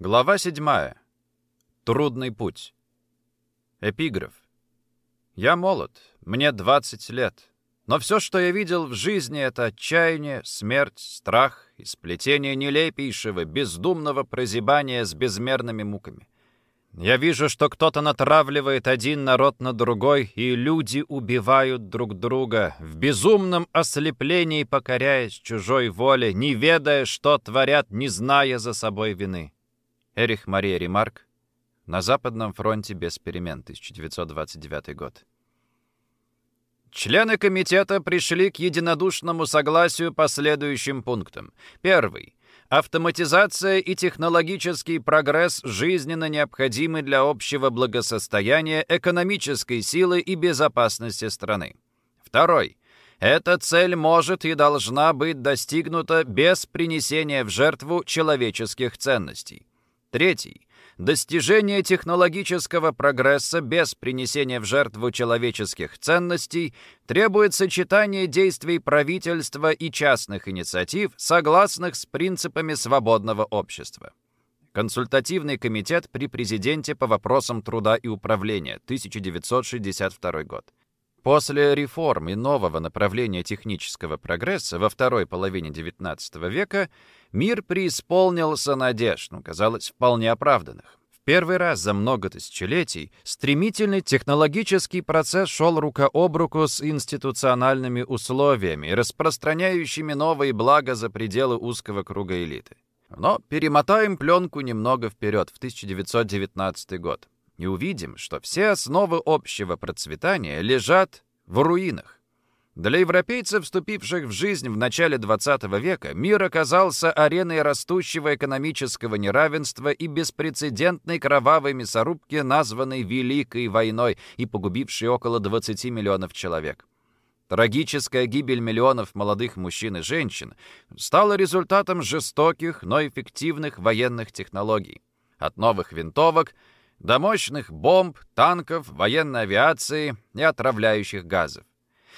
Глава 7. Трудный путь. Эпиграф. Я молод, мне 20 лет. Но все, что я видел в жизни, это отчаяние, смерть, страх и сплетение нелепейшего, бездумного прозябания с безмерными муками. Я вижу, что кто-то натравливает один народ на другой, и люди убивают друг друга, в безумном ослеплении покоряясь чужой воле, не ведая, что творят, не зная за собой вины. Эрих Мария Ремарк. На Западном фронте без перемен. 1929 год. Члены комитета пришли к единодушному согласию по следующим пунктам. Первый. Автоматизация и технологический прогресс жизненно необходимы для общего благосостояния, экономической силы и безопасности страны. Второй. Эта цель может и должна быть достигнута без принесения в жертву человеческих ценностей. Третий. Достижение технологического прогресса без принесения в жертву человеческих ценностей требует сочетания действий правительства и частных инициатив, согласных с принципами свободного общества. Консультативный комитет при президенте по вопросам труда и управления, 1962 год. После реформ и нового направления технического прогресса во второй половине XIX века мир преисполнился надежд, ну, казалось, вполне оправданных. В первый раз за много тысячелетий стремительный технологический процесс шел рука об руку с институциональными условиями, распространяющими новые блага за пределы узкого круга элиты. Но перемотаем пленку немного вперед, в 1919 год и увидим, что все основы общего процветания лежат в руинах. Для европейцев, вступивших в жизнь в начале XX века, мир оказался ареной растущего экономического неравенства и беспрецедентной кровавой мясорубки, названной Великой войной и погубившей около 20 миллионов человек. Трагическая гибель миллионов молодых мужчин и женщин стала результатом жестоких, но эффективных военных технологий. От новых винтовок – до мощных бомб, танков, военной авиации и отравляющих газов.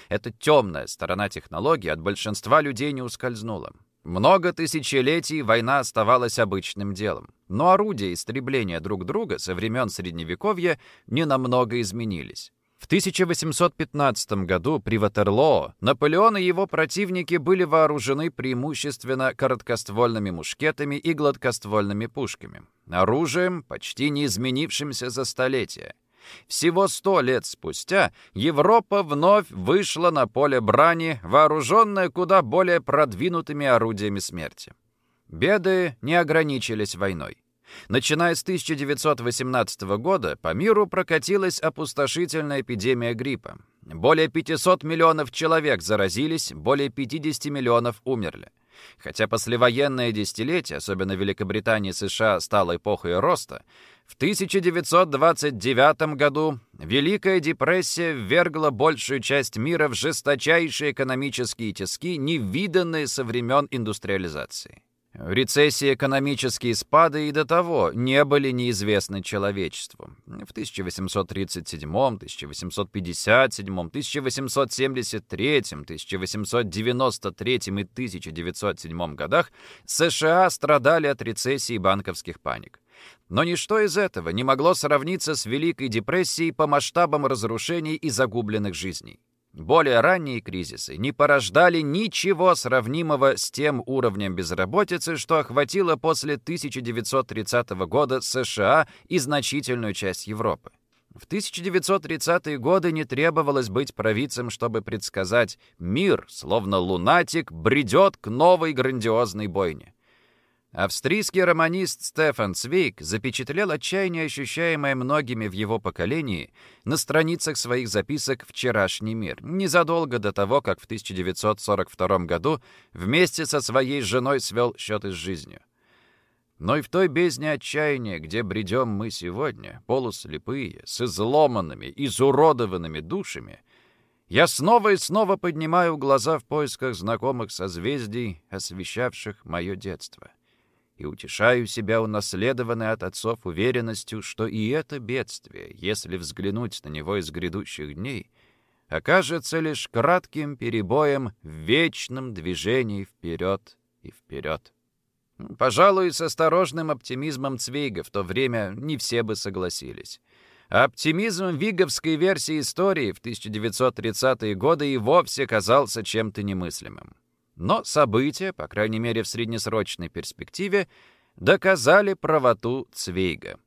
Эта темная сторона технологий от большинства людей не ускользнула. Много тысячелетий война оставалась обычным делом, но орудия истребления друг друга со времен Средневековья ненамного изменились. В 1815 году при Ватерлоо Наполеон и его противники были вооружены преимущественно короткоствольными мушкетами и гладкоствольными пушками. Оружием, почти не изменившимся за столетия. Всего сто лет спустя Европа вновь вышла на поле брани, вооруженная куда более продвинутыми орудиями смерти. Беды не ограничились войной. Начиная с 1918 года по миру прокатилась опустошительная эпидемия гриппа. Более 500 миллионов человек заразились, более 50 миллионов умерли. Хотя послевоенное десятилетие, особенно в Великобритании и США, стало эпохой роста, в 1929 году Великая депрессия ввергла большую часть мира в жесточайшие экономические тиски, невиданные со времен индустриализации. Рецессии, экономические спады и до того не были неизвестны человечеству. В 1837, 1857, 1873, 1893 и 1907 годах США страдали от рецессии и банковских паник. Но ничто из этого не могло сравниться с Великой депрессией по масштабам разрушений и загубленных жизней. Более ранние кризисы не порождали ничего сравнимого с тем уровнем безработицы, что охватило после 1930 года США и значительную часть Европы. В 1930-е годы не требовалось быть провидцем, чтобы предсказать, мир, словно лунатик, бредет к новой грандиозной бойне. Австрийский романист Стефан Цвейк запечатлел отчаяние, ощущаемое многими в его поколении, на страницах своих записок «Вчерашний мир», незадолго до того, как в 1942 году вместе со своей женой свел счеты с жизнью. Но и в той бездне отчаяния, где бредем мы сегодня, полуслепые, с изломанными, изуродованными душами, я снова и снова поднимаю глаза в поисках знакомых созвездий, освещавших мое детство и утешаю себя унаследованной от отцов уверенностью, что и это бедствие, если взглянуть на него из грядущих дней, окажется лишь кратким перебоем в вечном движении вперед и вперед. Пожалуй, с осторожным оптимизмом Цвейга в то время не все бы согласились. Оптимизм виговской версии истории в 1930-е годы и вовсе казался чем-то немыслимым. Но события, по крайней мере в среднесрочной перспективе, доказали правоту Цвейга.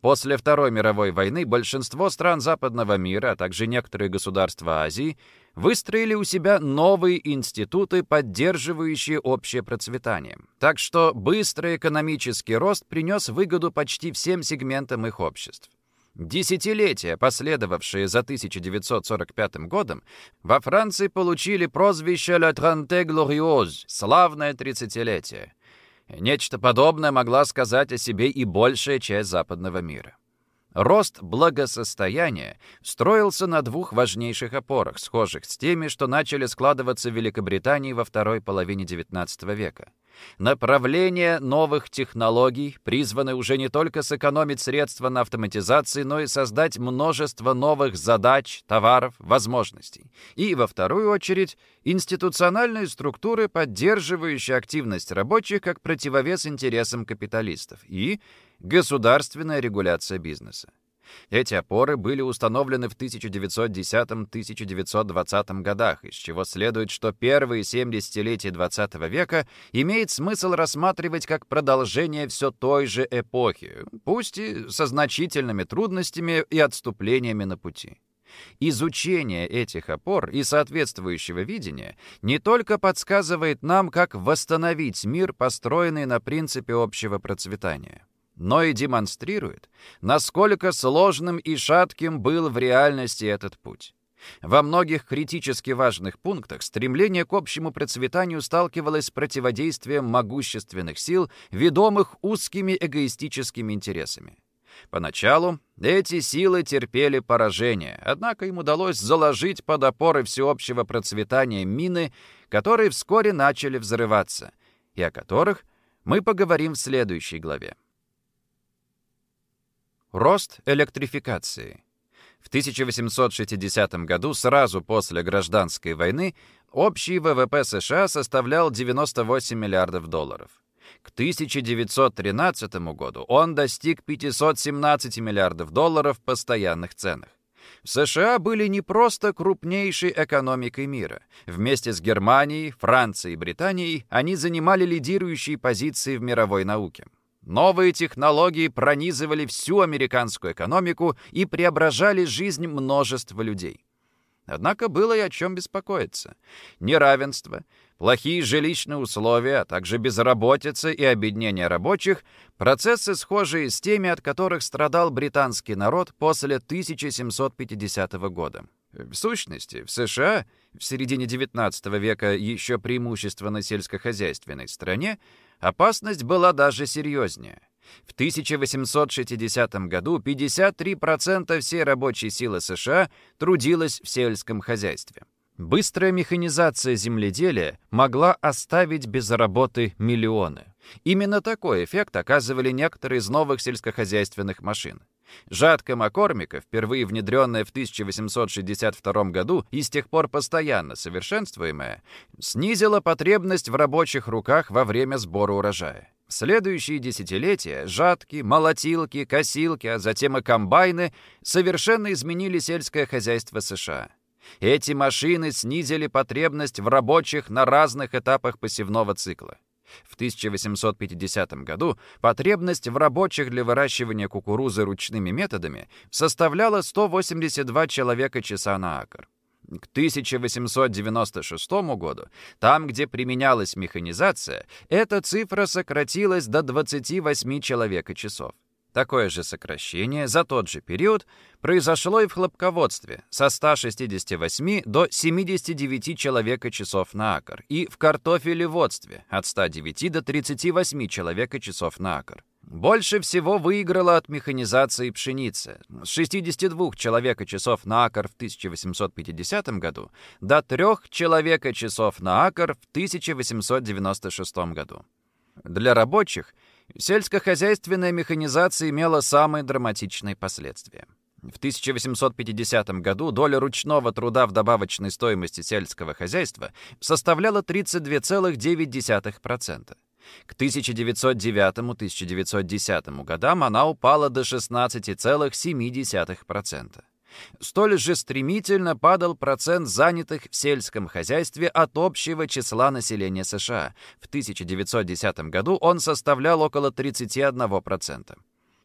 После Второй мировой войны большинство стран западного мира, а также некоторые государства Азии, выстроили у себя новые институты, поддерживающие общее процветание. Так что быстрый экономический рост принес выгоду почти всем сегментам их обществ. Десятилетия, последовавшие за 1945 годом, во Франции получили прозвище «Le Trente Gloriose» — «Славное тридцатилетие». Нечто подобное могла сказать о себе и большая часть западного мира. Рост благосостояния строился на двух важнейших опорах, схожих с теми, что начали складываться в Великобритании во второй половине XIX века. Направление новых технологий призваны уже не только сэкономить средства на автоматизации, но и создать множество новых задач, товаров, возможностей. И, во вторую очередь, институциональные структуры, поддерживающие активность рабочих как противовес интересам капиталистов. И государственная регуляция бизнеса. Эти опоры были установлены в 1910-1920 годах, из чего следует, что первые 70-летия XX века имеет смысл рассматривать как продолжение все той же эпохи, пусть и со значительными трудностями и отступлениями на пути. Изучение этих опор и соответствующего видения не только подсказывает нам, как восстановить мир, построенный на принципе общего процветания, но и демонстрирует, насколько сложным и шатким был в реальности этот путь. Во многих критически важных пунктах стремление к общему процветанию сталкивалось с противодействием могущественных сил, ведомых узкими эгоистическими интересами. Поначалу эти силы терпели поражение, однако им удалось заложить под опоры всеобщего процветания мины, которые вскоре начали взрываться, и о которых мы поговорим в следующей главе. Рост электрификации. В 1860 году, сразу после гражданской войны, общий ВВП США составлял 98 миллиардов долларов. К 1913 году он достиг 517 миллиардов долларов в постоянных ценах. В США были не просто крупнейшей экономикой мира. Вместе с Германией, Францией и Британией они занимали лидирующие позиции в мировой науке. Новые технологии пронизывали всю американскую экономику и преображали жизнь множества людей. Однако было и о чем беспокоиться. Неравенство, плохие жилищные условия, а также безработица и обеднение рабочих – процессы, схожие с теми, от которых страдал британский народ после 1750 года. В сущности, в США в середине XIX века еще преимущественно сельскохозяйственной стране Опасность была даже серьезнее. В 1860 году 53% всей рабочей силы США трудилась в сельском хозяйстве. Быстрая механизация земледелия могла оставить без работы миллионы. Именно такой эффект оказывали некоторые из новых сельскохозяйственных машин. Жатка Маккормика, впервые внедренная в 1862 году и с тех пор постоянно совершенствуемая, снизила потребность в рабочих руках во время сбора урожая. В следующие десятилетия жатки, молотилки, косилки, а затем и комбайны совершенно изменили сельское хозяйство США. Эти машины снизили потребность в рабочих на разных этапах посевного цикла. В 1850 году потребность в рабочих для выращивания кукурузы ручными методами составляла 182 человека-часа на акр. К 1896 году, там, где применялась механизация, эта цифра сократилась до 28 человека-часов. Такое же сокращение за тот же период произошло и в хлопководстве со 168 до 79 человека-часов на акр и в картофелеводстве от 109 до 38 человека-часов на акр. Больше всего выиграла от механизации пшеницы с 62 человека-часов на акр в 1850 году до 3 человека-часов на акр в 1896 году. Для рабочих – Сельскохозяйственная механизация имела самые драматичные последствия. В 1850 году доля ручного труда в добавочной стоимости сельского хозяйства составляла 32,9%. К 1909-1910 годам она упала до 16,7%. Столь же стремительно падал процент занятых в сельском хозяйстве от общего числа населения США. В 1910 году он составлял около 31%.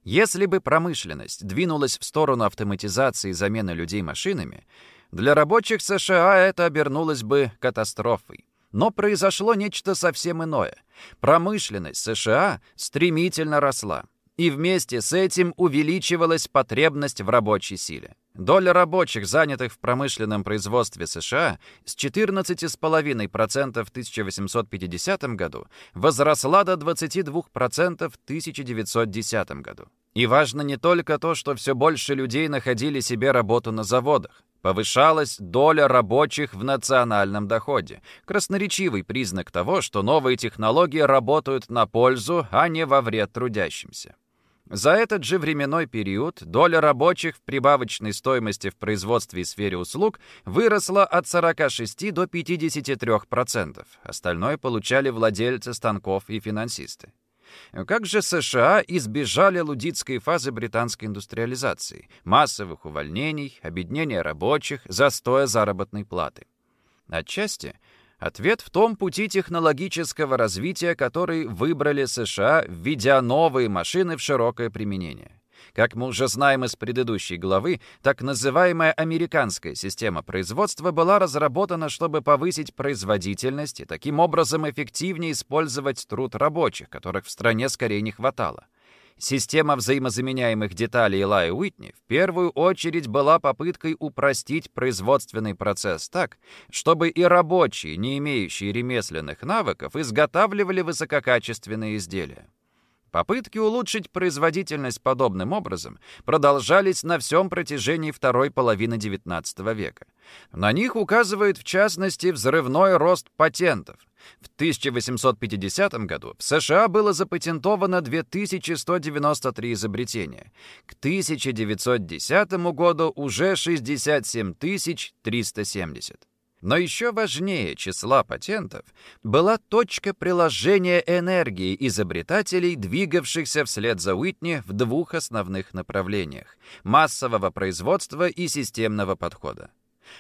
Если бы промышленность двинулась в сторону автоматизации и замены людей машинами, для рабочих США это обернулось бы катастрофой. Но произошло нечто совсем иное. Промышленность США стремительно росла. И вместе с этим увеличивалась потребность в рабочей силе. Доля рабочих, занятых в промышленном производстве США, с 14,5% в 1850 году возросла до 22% в 1910 году. И важно не только то, что все больше людей находили себе работу на заводах. Повышалась доля рабочих в национальном доходе. Красноречивый признак того, что новые технологии работают на пользу, а не во вред трудящимся. За этот же временной период доля рабочих в прибавочной стоимости в производстве и сфере услуг выросла от 46 до 53%. Остальное получали владельцы станков и финансисты. Как же США избежали лудитской фазы британской индустриализации, массовых увольнений, обеднения рабочих, застоя заработной платы? Отчасти – Ответ в том пути технологического развития, который выбрали США, введя новые машины в широкое применение. Как мы уже знаем из предыдущей главы, так называемая американская система производства была разработана, чтобы повысить производительность и таким образом эффективнее использовать труд рабочих, которых в стране скорее не хватало. Система взаимозаменяемых деталей Лай Уитни в первую очередь была попыткой упростить производственный процесс так, чтобы и рабочие, не имеющие ремесленных навыков, изготавливали высококачественные изделия. Попытки улучшить производительность подобным образом продолжались на всем протяжении второй половины XIX века. На них указывает в частности взрывной рост патентов. В 1850 году в США было запатентовано 2193 изобретения. К 1910 году уже 67 370. Но еще важнее числа патентов была точка приложения энергии изобретателей, двигавшихся вслед за Уитни в двух основных направлениях – массового производства и системного подхода.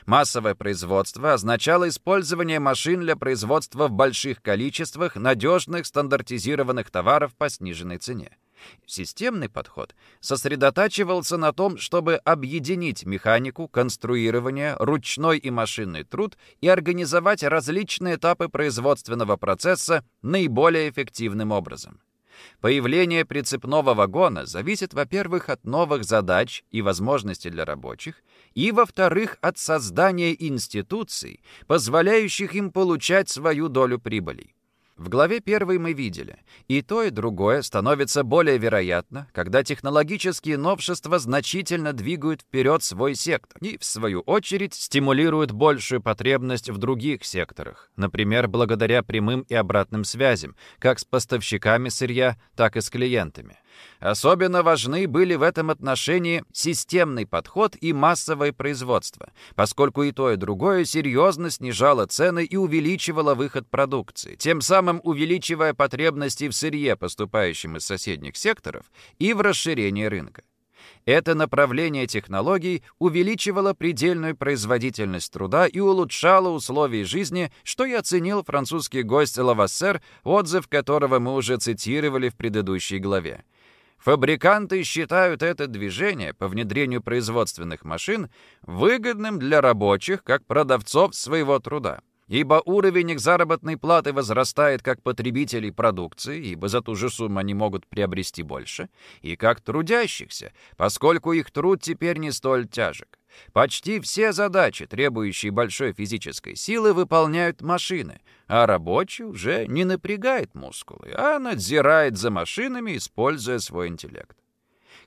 Массовое производство означало использование машин для производства в больших количествах надежных стандартизированных товаров по сниженной цене. Системный подход сосредотачивался на том, чтобы объединить механику, конструирование, ручной и машинный труд и организовать различные этапы производственного процесса наиболее эффективным образом. Появление прицепного вагона зависит, во-первых, от новых задач и возможностей для рабочих, и, во-вторых, от создания институций, позволяющих им получать свою долю прибыли. В главе первой мы видели, и то, и другое становится более вероятно, когда технологические новшества значительно двигают вперед свой сектор и, в свою очередь, стимулируют большую потребность в других секторах, например, благодаря прямым и обратным связям, как с поставщиками сырья, так и с клиентами. Особенно важны были в этом отношении системный подход и массовое производство, поскольку и то, и другое серьезно снижало цены и увеличивало выход продукции, тем самым увеличивая потребности в сырье, поступающем из соседних секторов, и в расширении рынка. Это направление технологий увеличивало предельную производительность труда и улучшало условия жизни, что и оценил французский гость Лавассер, отзыв которого мы уже цитировали в предыдущей главе. Фабриканты считают это движение по внедрению производственных машин выгодным для рабочих, как продавцов своего труда. Ибо уровень их заработной платы возрастает как потребителей продукции, ибо за ту же сумму они могут приобрести больше, и как трудящихся, поскольку их труд теперь не столь тяжек. Почти все задачи, требующие большой физической силы, выполняют машины, а рабочий уже не напрягает мускулы, а надзирает за машинами, используя свой интеллект.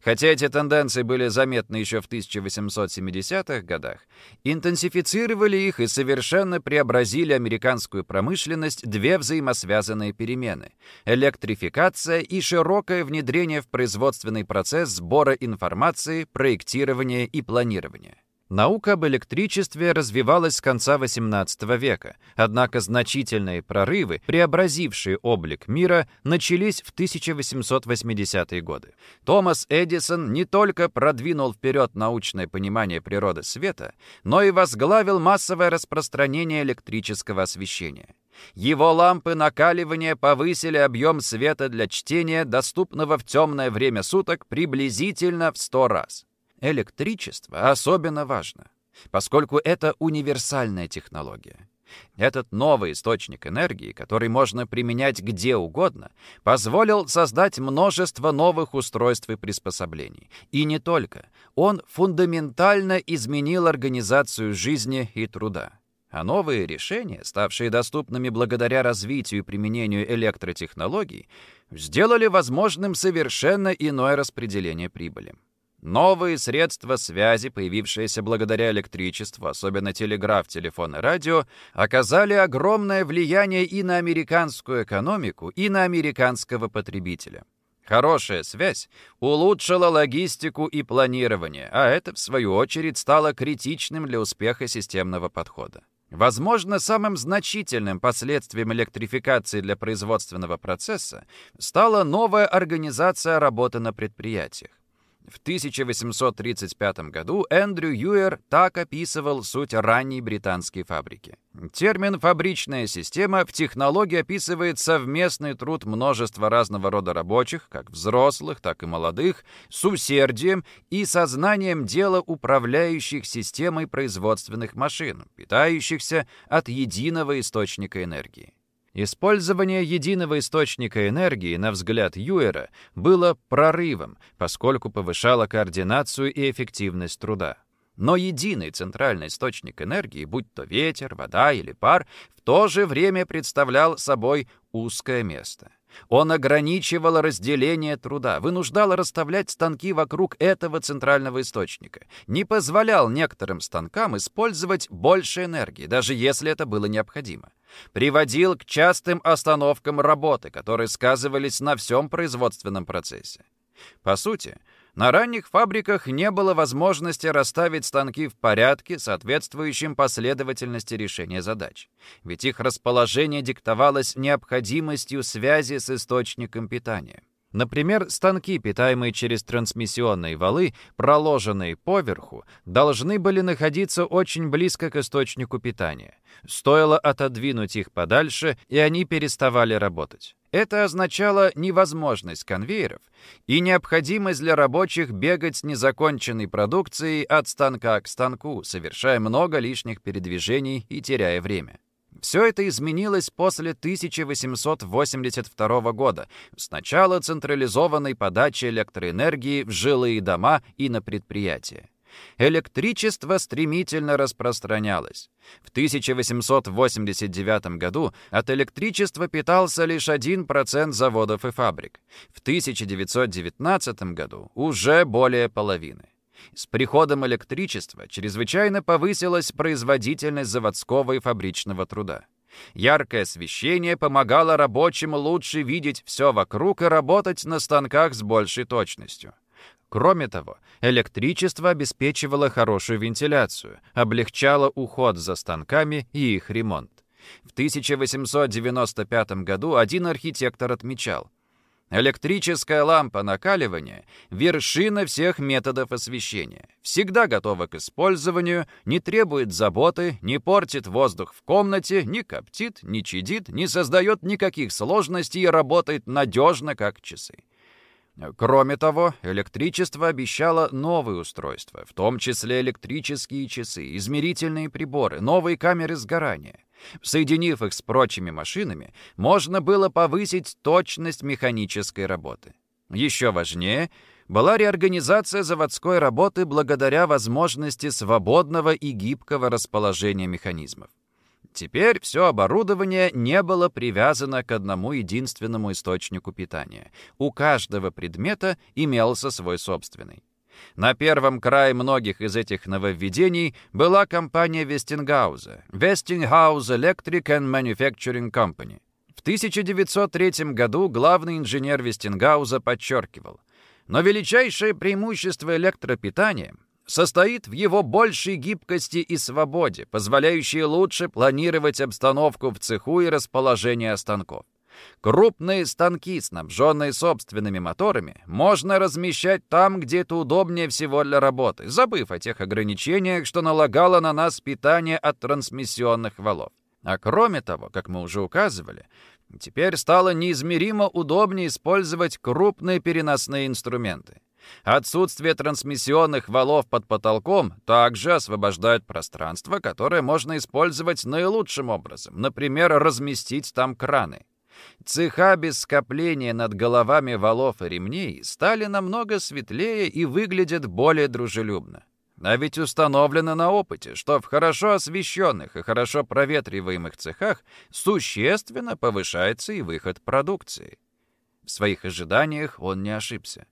Хотя эти тенденции были заметны еще в 1870-х годах, интенсифицировали их и совершенно преобразили американскую промышленность две взаимосвязанные перемены – электрификация и широкое внедрение в производственный процесс сбора информации, проектирования и планирования. Наука об электричестве развивалась с конца XVIII века, однако значительные прорывы, преобразившие облик мира, начались в 1880-е годы. Томас Эдисон не только продвинул вперед научное понимание природы света, но и возглавил массовое распространение электрического освещения. Его лампы накаливания повысили объем света для чтения, доступного в темное время суток, приблизительно в 100 раз. Электричество особенно важно, поскольку это универсальная технология. Этот новый источник энергии, который можно применять где угодно, позволил создать множество новых устройств и приспособлений. И не только. Он фундаментально изменил организацию жизни и труда. А новые решения, ставшие доступными благодаря развитию и применению электротехнологий, сделали возможным совершенно иное распределение прибыли. Новые средства связи, появившиеся благодаря электричеству, особенно телеграф, телефон и радио, оказали огромное влияние и на американскую экономику, и на американского потребителя. Хорошая связь улучшила логистику и планирование, а это, в свою очередь, стало критичным для успеха системного подхода. Возможно, самым значительным последствием электрификации для производственного процесса стала новая организация работы на предприятиях. В 1835 году Эндрю Юэр так описывал суть ранней британской фабрики. Термин «фабричная система» в технологии описывает совместный труд множества разного рода рабочих, как взрослых, так и молодых, с усердием и сознанием дела управляющих системой производственных машин, питающихся от единого источника энергии. Использование единого источника энергии, на взгляд Юэра, было прорывом, поскольку повышало координацию и эффективность труда. Но единый центральный источник энергии, будь то ветер, вода или пар, в то же время представлял собой узкое место. Он ограничивал разделение труда, вынуждал расставлять станки вокруг этого центрального источника, не позволял некоторым станкам использовать больше энергии, даже если это было необходимо. Приводил к частым остановкам работы, которые сказывались на всем производственном процессе. По сути, на ранних фабриках не было возможности расставить станки в порядке, соответствующем последовательности решения задач. Ведь их расположение диктовалось необходимостью связи с источником питания. Например, станки, питаемые через трансмиссионные валы, проложенные поверху, должны были находиться очень близко к источнику питания. Стоило отодвинуть их подальше, и они переставали работать. Это означало невозможность конвейеров и необходимость для рабочих бегать с незаконченной продукцией от станка к станку, совершая много лишних передвижений и теряя время. Все это изменилось после 1882 года, с начала централизованной подачи электроэнергии в жилые дома и на предприятия. Электричество стремительно распространялось. В 1889 году от электричества питался лишь 1% заводов и фабрик. В 1919 году уже более половины. С приходом электричества чрезвычайно повысилась производительность заводского и фабричного труда. Яркое освещение помогало рабочим лучше видеть все вокруг и работать на станках с большей точностью. Кроме того, электричество обеспечивало хорошую вентиляцию, облегчало уход за станками и их ремонт. В 1895 году один архитектор отмечал, Электрическая лампа накаливания — вершина всех методов освещения. Всегда готова к использованию, не требует заботы, не портит воздух в комнате, не коптит, не чадит, не создает никаких сложностей и работает надежно, как часы. Кроме того, электричество обещало новые устройства, в том числе электрические часы, измерительные приборы, новые камеры сгорания. Соединив их с прочими машинами, можно было повысить точность механической работы. Еще важнее была реорганизация заводской работы благодаря возможности свободного и гибкого расположения механизмов. Теперь все оборудование не было привязано к одному единственному источнику питания. У каждого предмета имелся свой собственный. На первом крае многих из этих нововведений была компания Вестингауза Westinghouse Electric and Manufacturing Company. В 1903 году главный инженер Вестингауза подчеркивал, но величайшее преимущество электропитания состоит в его большей гибкости и свободе, позволяющей лучше планировать обстановку в цеху и расположение станков. Крупные станки, снабженные собственными моторами, можно размещать там, где это удобнее всего для работы, забыв о тех ограничениях, что налагало на нас питание от трансмиссионных валов. А кроме того, как мы уже указывали, теперь стало неизмеримо удобнее использовать крупные переносные инструменты. Отсутствие трансмиссионных валов под потолком также освобождает пространство, которое можно использовать наилучшим образом, например, разместить там краны. Цеха без скопления над головами валов и ремней стали намного светлее и выглядят более дружелюбно. А ведь установлено на опыте, что в хорошо освещенных и хорошо проветриваемых цехах существенно повышается и выход продукции. В своих ожиданиях он не ошибся.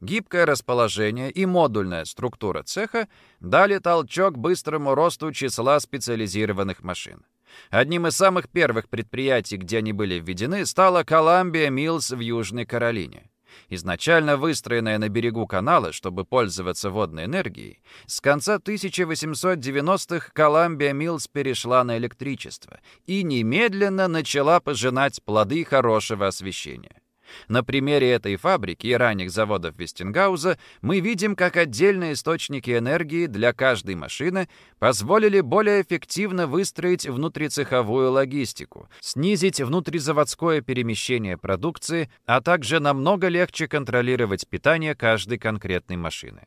Гибкое расположение и модульная структура цеха дали толчок быстрому росту числа специализированных машин. Одним из самых первых предприятий, где они были введены, стала Columbia Mills в Южной Каролине. Изначально выстроенная на берегу канала, чтобы пользоваться водной энергией, с конца 1890-х Columbia Mills перешла на электричество и немедленно начала пожинать плоды хорошего освещения. На примере этой фабрики и ранних заводов Вестингауза мы видим, как отдельные источники энергии для каждой машины позволили более эффективно выстроить внутрицеховую логистику, снизить внутризаводское перемещение продукции, а также намного легче контролировать питание каждой конкретной машины.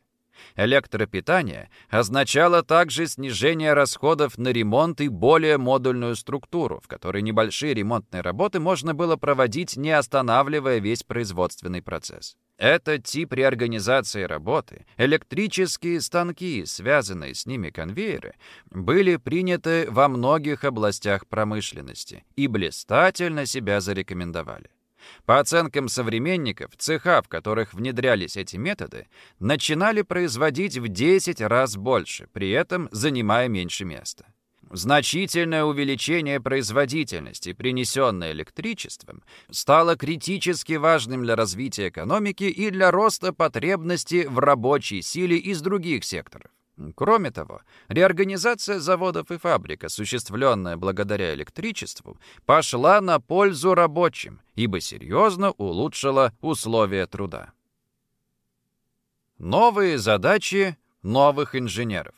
Электропитание означало также снижение расходов на ремонт и более модульную структуру, в которой небольшие ремонтные работы можно было проводить, не останавливая весь производственный процесс. Этот тип реорганизации работы, электрические станки, связанные с ними конвейеры, были приняты во многих областях промышленности и блистательно себя зарекомендовали. По оценкам современников, цеха, в которых внедрялись эти методы, начинали производить в 10 раз больше, при этом занимая меньше места. Значительное увеличение производительности, принесенное электричеством, стало критически важным для развития экономики и для роста потребности в рабочей силе из других секторов. Кроме того, реорганизация заводов и фабрик, осуществленная благодаря электричеству, пошла на пользу рабочим, ибо серьезно улучшила условия труда. Новые задачи новых инженеров.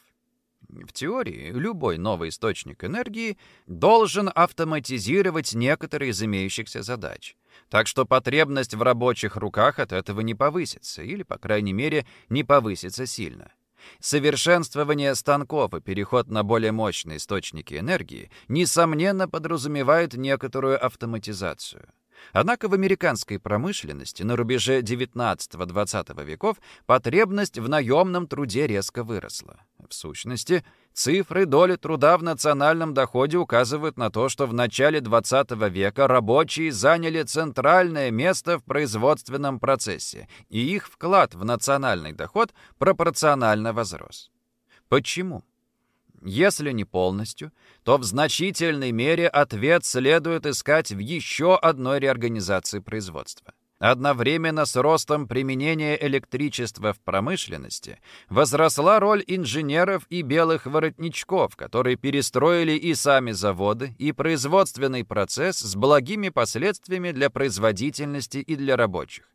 В теории, любой новый источник энергии должен автоматизировать некоторые из имеющихся задач. Так что потребность в рабочих руках от этого не повысится, или, по крайней мере, не повысится сильно. Совершенствование станков и переход на более мощные источники энергии, несомненно, подразумевает некоторую автоматизацию. Однако в американской промышленности на рубеже 19-20 веков потребность в наемном труде резко выросла. В сущности, цифры доли труда в национальном доходе указывают на то, что в начале 20 века рабочие заняли центральное место в производственном процессе, и их вклад в национальный доход пропорционально возрос. Почему? Если не полностью, то в значительной мере ответ следует искать в еще одной реорганизации производства. Одновременно с ростом применения электричества в промышленности возросла роль инженеров и белых воротничков, которые перестроили и сами заводы, и производственный процесс с благими последствиями для производительности и для рабочих.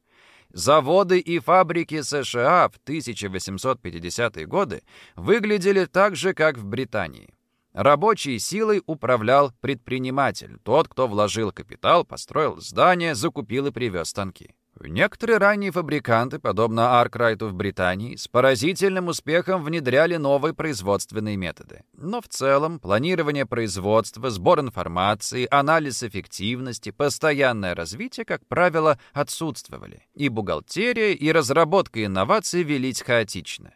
Заводы и фабрики США в 1850-е годы выглядели так же, как в Британии. Рабочей силой управлял предприниматель, тот, кто вложил капитал, построил здание, закупил и привез станки. Некоторые ранние фабриканты, подобно Аркрайту в Британии, с поразительным успехом внедряли новые производственные методы. Но в целом планирование производства, сбор информации, анализ эффективности, постоянное развитие, как правило, отсутствовали. И бухгалтерия, и разработка инноваций велись хаотично.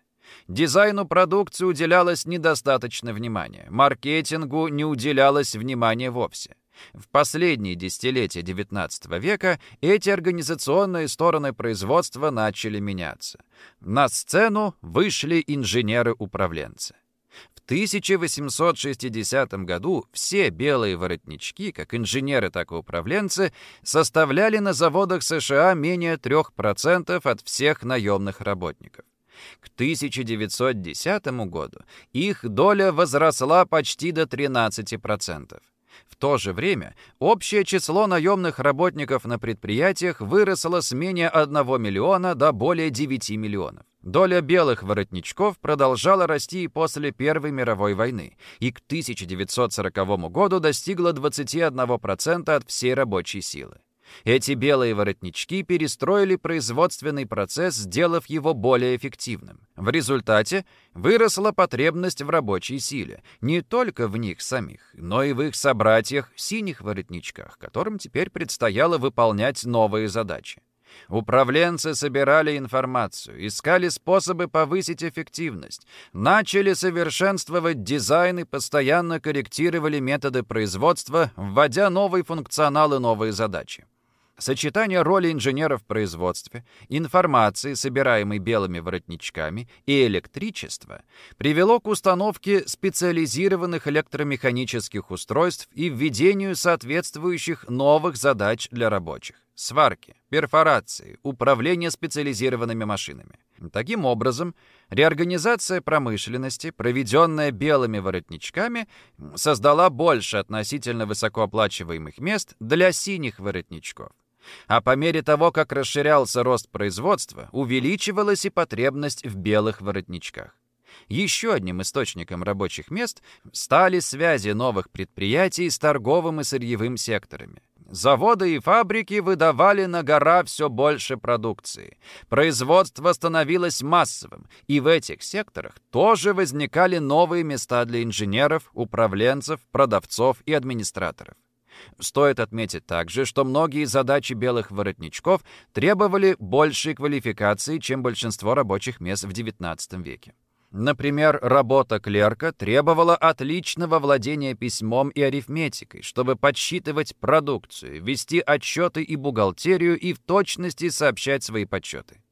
Дизайну продукции уделялось недостаточно внимания, маркетингу не уделялось внимания вовсе. В последние десятилетия XIX века эти организационные стороны производства начали меняться. На сцену вышли инженеры-управленцы. В 1860 году все белые воротнички, как инженеры, так и управленцы, составляли на заводах США менее 3% от всех наемных работников. К 1910 году их доля возросла почти до 13%. В то же время общее число наемных работников на предприятиях выросло с менее 1 миллиона до более 9 миллионов. Доля белых воротничков продолжала расти и после Первой мировой войны, и к 1940 году достигла 21% от всей рабочей силы. Эти белые воротнички перестроили производственный процесс, сделав его более эффективным. В результате выросла потребность в рабочей силе, не только в них самих, но и в их собратьях, синих воротничках, которым теперь предстояло выполнять новые задачи. Управленцы собирали информацию, искали способы повысить эффективность, начали совершенствовать дизайн и постоянно корректировали методы производства, вводя новый функционал и новые задачи. Сочетание роли инженеров в производстве, информации, собираемой белыми воротничками, и электричества привело к установке специализированных электромеханических устройств и введению соответствующих новых задач для рабочих – сварки, перфорации, управления специализированными машинами. Таким образом, реорганизация промышленности, проведенная белыми воротничками, создала больше относительно высокооплачиваемых мест для синих воротничков. А по мере того, как расширялся рост производства, увеличивалась и потребность в белых воротничках. Еще одним источником рабочих мест стали связи новых предприятий с торговым и сырьевым секторами. Заводы и фабрики выдавали на гора все больше продукции. Производство становилось массовым, и в этих секторах тоже возникали новые места для инженеров, управленцев, продавцов и администраторов. Стоит отметить также, что многие задачи белых воротничков требовали большей квалификации, чем большинство рабочих мест в XIX веке. Например, работа клерка требовала отличного владения письмом и арифметикой, чтобы подсчитывать продукцию, вести отчеты и бухгалтерию и в точности сообщать свои подсчеты.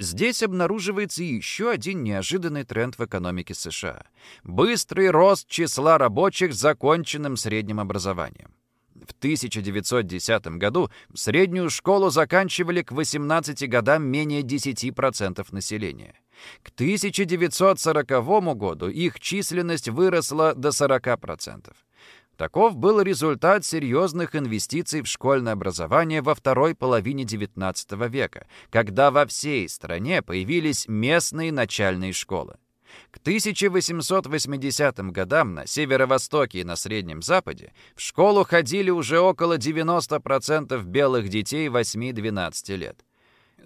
Здесь обнаруживается еще один неожиданный тренд в экономике США – быстрый рост числа рабочих с законченным средним образованием. В 1910 году среднюю школу заканчивали к 18 годам менее 10% населения. К 1940 году их численность выросла до 40%. Таков был результат серьезных инвестиций в школьное образование во второй половине XIX века, когда во всей стране появились местные начальные школы. К 1880 годам на северо-востоке и на Среднем Западе в школу ходили уже около 90% белых детей 8-12 лет.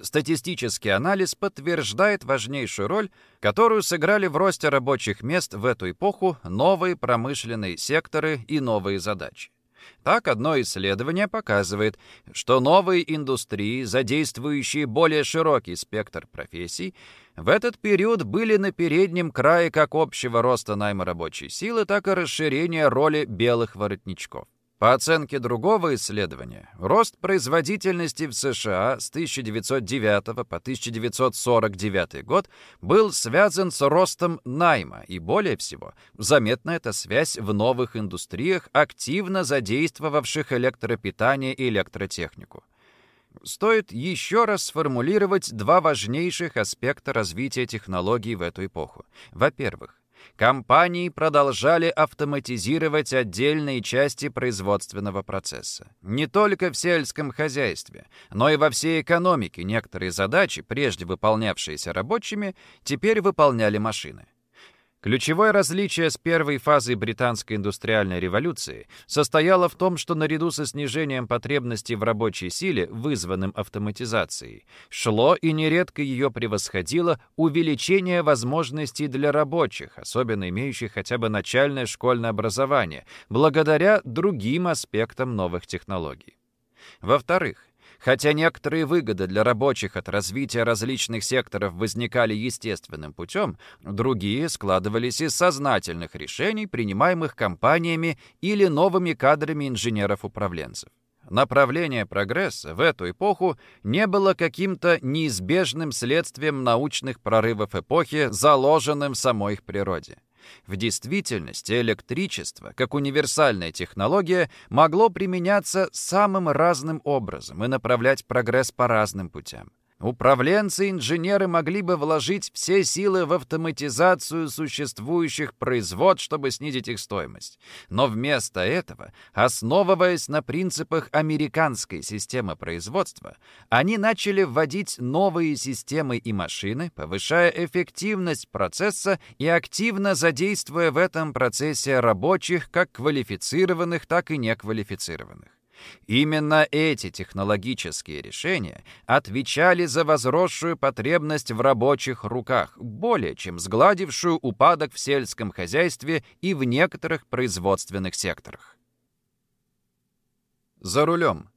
Статистический анализ подтверждает важнейшую роль, которую сыграли в росте рабочих мест в эту эпоху новые промышленные секторы и новые задачи. Так, одно исследование показывает, что новые индустрии, задействующие более широкий спектр профессий, в этот период были на переднем крае как общего роста найма рабочей силы, так и расширения роли белых воротничков. По оценке другого исследования, рост производительности в США с 1909 по 1949 год был связан с ростом найма, и более всего, заметна эта связь в новых индустриях, активно задействовавших электропитание и электротехнику. Стоит еще раз сформулировать два важнейших аспекта развития технологий в эту эпоху. Во-первых, Компании продолжали автоматизировать отдельные части производственного процесса. Не только в сельском хозяйстве, но и во всей экономике некоторые задачи, прежде выполнявшиеся рабочими, теперь выполняли машины. Ключевое различие с первой фазой британской индустриальной революции состояло в том, что наряду со снижением потребностей в рабочей силе, вызванным автоматизацией, шло и нередко ее превосходило увеличение возможностей для рабочих, особенно имеющих хотя бы начальное школьное образование, благодаря другим аспектам новых технологий. Во-вторых, Хотя некоторые выгоды для рабочих от развития различных секторов возникали естественным путем, другие складывались из сознательных решений, принимаемых компаниями или новыми кадрами инженеров-управленцев. Направление прогресса в эту эпоху не было каким-то неизбежным следствием научных прорывов эпохи, заложенным в самой их природе. В действительности электричество, как универсальная технология, могло применяться самым разным образом и направлять прогресс по разным путям. Управленцы и инженеры могли бы вложить все силы в автоматизацию существующих производств, чтобы снизить их стоимость. Но вместо этого, основываясь на принципах американской системы производства, они начали вводить новые системы и машины, повышая эффективность процесса и активно задействуя в этом процессе рабочих, как квалифицированных, так и неквалифицированных. Именно эти технологические решения отвечали за возросшую потребность в рабочих руках, более чем сгладившую упадок в сельском хозяйстве и в некоторых производственных секторах. За рулем.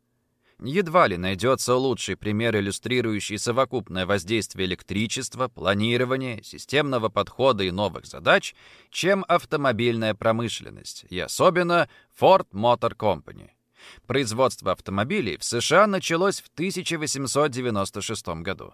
Едва ли найдется лучший пример, иллюстрирующий совокупное воздействие электричества, планирования, системного подхода и новых задач, чем автомобильная промышленность, и особенно Ford Motor Company. Производство автомобилей в США началось в 1896 году.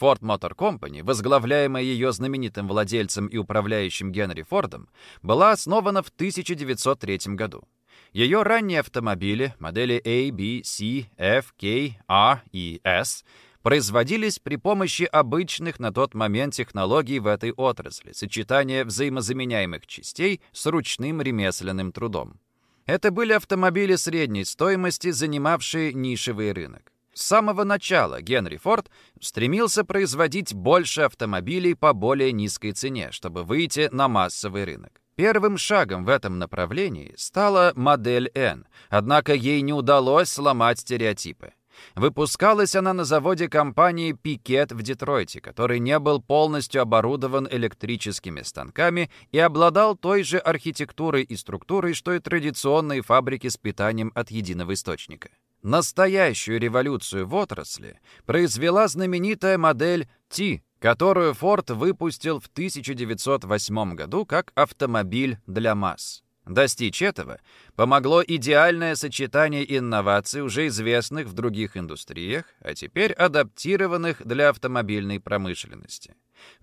Ford Motor Company, возглавляемая ее знаменитым владельцем и управляющим Генри Фордом, была основана в 1903 году. Ее ранние автомобили, модели A, B, C, F, K, A и S, производились при помощи обычных на тот момент технологий в этой отрасли, сочетания взаимозаменяемых частей с ручным ремесленным трудом. Это были автомобили средней стоимости, занимавшие нишевый рынок. С самого начала Генри Форд стремился производить больше автомобилей по более низкой цене, чтобы выйти на массовый рынок. Первым шагом в этом направлении стала модель N, однако ей не удалось сломать стереотипы. Выпускалась она на заводе компании «Пикет» в Детройте, который не был полностью оборудован электрическими станками и обладал той же архитектурой и структурой, что и традиционные фабрики с питанием от единого источника. Настоящую революцию в отрасли произвела знаменитая модель T, которую Ford выпустил в 1908 году как автомобиль для масс. Достичь этого помогло идеальное сочетание инноваций, уже известных в других индустриях, а теперь адаптированных для автомобильной промышленности.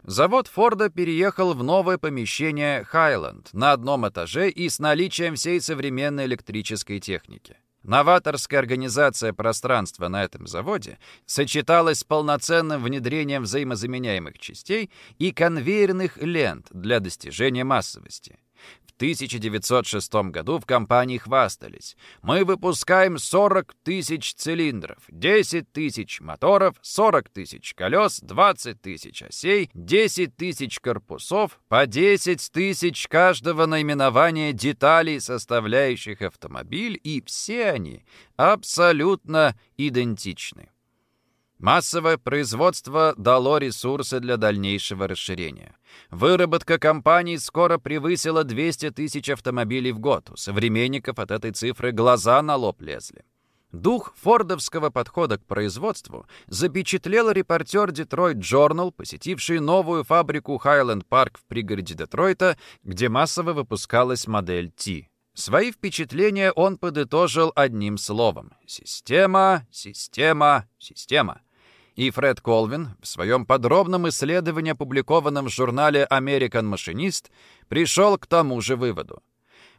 Завод Форда переехал в новое помещение Хайленд на одном этаже и с наличием всей современной электрической техники. Новаторская организация пространства на этом заводе сочеталась с полноценным внедрением взаимозаменяемых частей и конвейерных лент для достижения массовости. 1906 году в компании хвастались. Мы выпускаем 40 тысяч цилиндров, 10 тысяч моторов, 40 тысяч колес, 20 тысяч осей, 10 тысяч корпусов, по 10 тысяч каждого наименования деталей, составляющих автомобиль, и все они абсолютно идентичны. Массовое производство дало ресурсы для дальнейшего расширения. Выработка компаний скоро превысила 200 тысяч автомобилей в год. У современников от этой цифры глаза на лоб лезли. Дух фордовского подхода к производству запечатлел репортер Detroit Journal, посетивший новую фабрику Highland Park в пригороде Детройта, где массово выпускалась модель T. Свои впечатления он подытожил одним словом. Система, система, система. И Фред Колвин в своем подробном исследовании, опубликованном в журнале American Machinist, пришел к тому же выводу.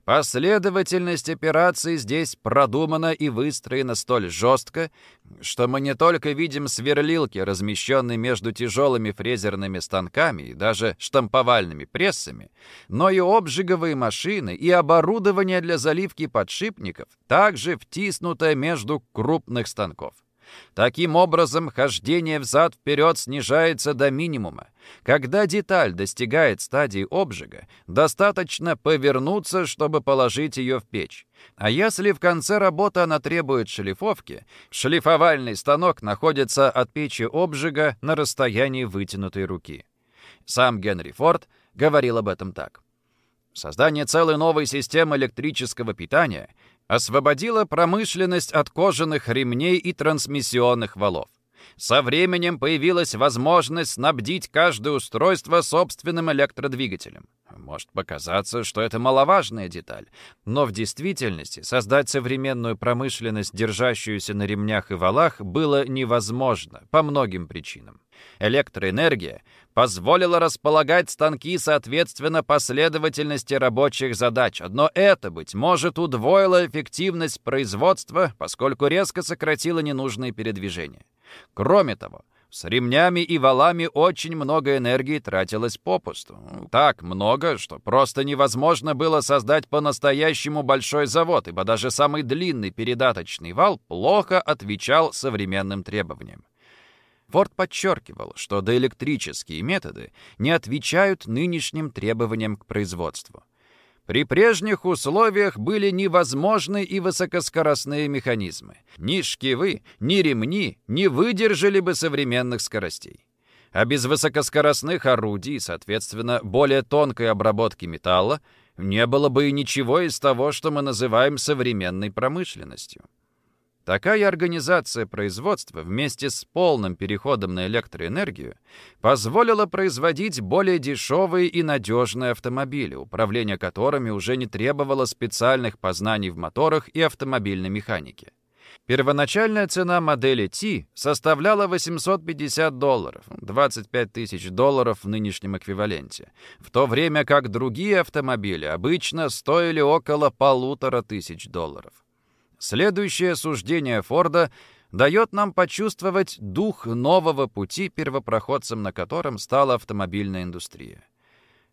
Последовательность операций здесь продумана и выстроена столь жестко, что мы не только видим сверлилки, размещенные между тяжелыми фрезерными станками и даже штамповальными прессами, но и обжиговые машины и оборудование для заливки подшипников также втиснутое между крупных станков. Таким образом, хождение взад-вперед снижается до минимума. Когда деталь достигает стадии обжига, достаточно повернуться, чтобы положить ее в печь. А если в конце работы она требует шлифовки, шлифовальный станок находится от печи обжига на расстоянии вытянутой руки. Сам Генри Форд говорил об этом так. Создание целой новой системы электрического питания освободила промышленность от кожаных ремней и трансмиссионных валов. Со временем появилась возможность снабдить каждое устройство собственным электродвигателем. Может показаться, что это маловажная деталь, но в действительности создать современную промышленность, держащуюся на ремнях и валах, было невозможно по многим причинам. Электроэнергия позволила располагать станки соответственно последовательности рабочих задач, но это, быть может, удвоило эффективность производства, поскольку резко сократило ненужные передвижения. Кроме того, С ремнями и валами очень много энергии тратилось попусту. Так много, что просто невозможно было создать по-настоящему большой завод, ибо даже самый длинный передаточный вал плохо отвечал современным требованиям. Форд подчеркивал, что доэлектрические методы не отвечают нынешним требованиям к производству. При прежних условиях были невозможны и высокоскоростные механизмы. Ни шкивы, ни ремни не выдержали бы современных скоростей. А без высокоскоростных орудий, соответственно, более тонкой обработки металла, не было бы и ничего из того, что мы называем современной промышленностью. Такая организация производства вместе с полным переходом на электроэнергию позволила производить более дешевые и надежные автомобили, управление которыми уже не требовало специальных познаний в моторах и автомобильной механике. Первоначальная цена модели T составляла 850 долларов, 25 тысяч долларов в нынешнем эквиваленте, в то время как другие автомобили обычно стоили около полутора тысяч долларов. Следующее суждение Форда дает нам почувствовать дух нового пути, первопроходцем на котором стала автомобильная индустрия.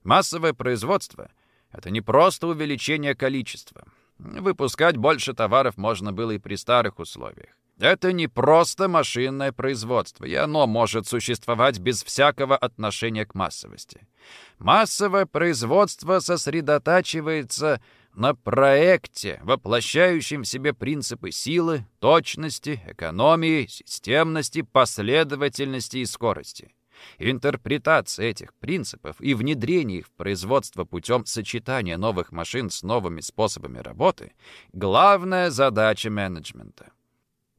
Массовое производство — это не просто увеличение количества. Выпускать больше товаров можно было и при старых условиях. Это не просто машинное производство, и оно может существовать без всякого отношения к массовости. Массовое производство сосредотачивается на проекте, воплощающем в себе принципы силы, точности, экономии, системности, последовательности и скорости. Интерпретация этих принципов и внедрение их в производство путем сочетания новых машин с новыми способами работы — главная задача менеджмента.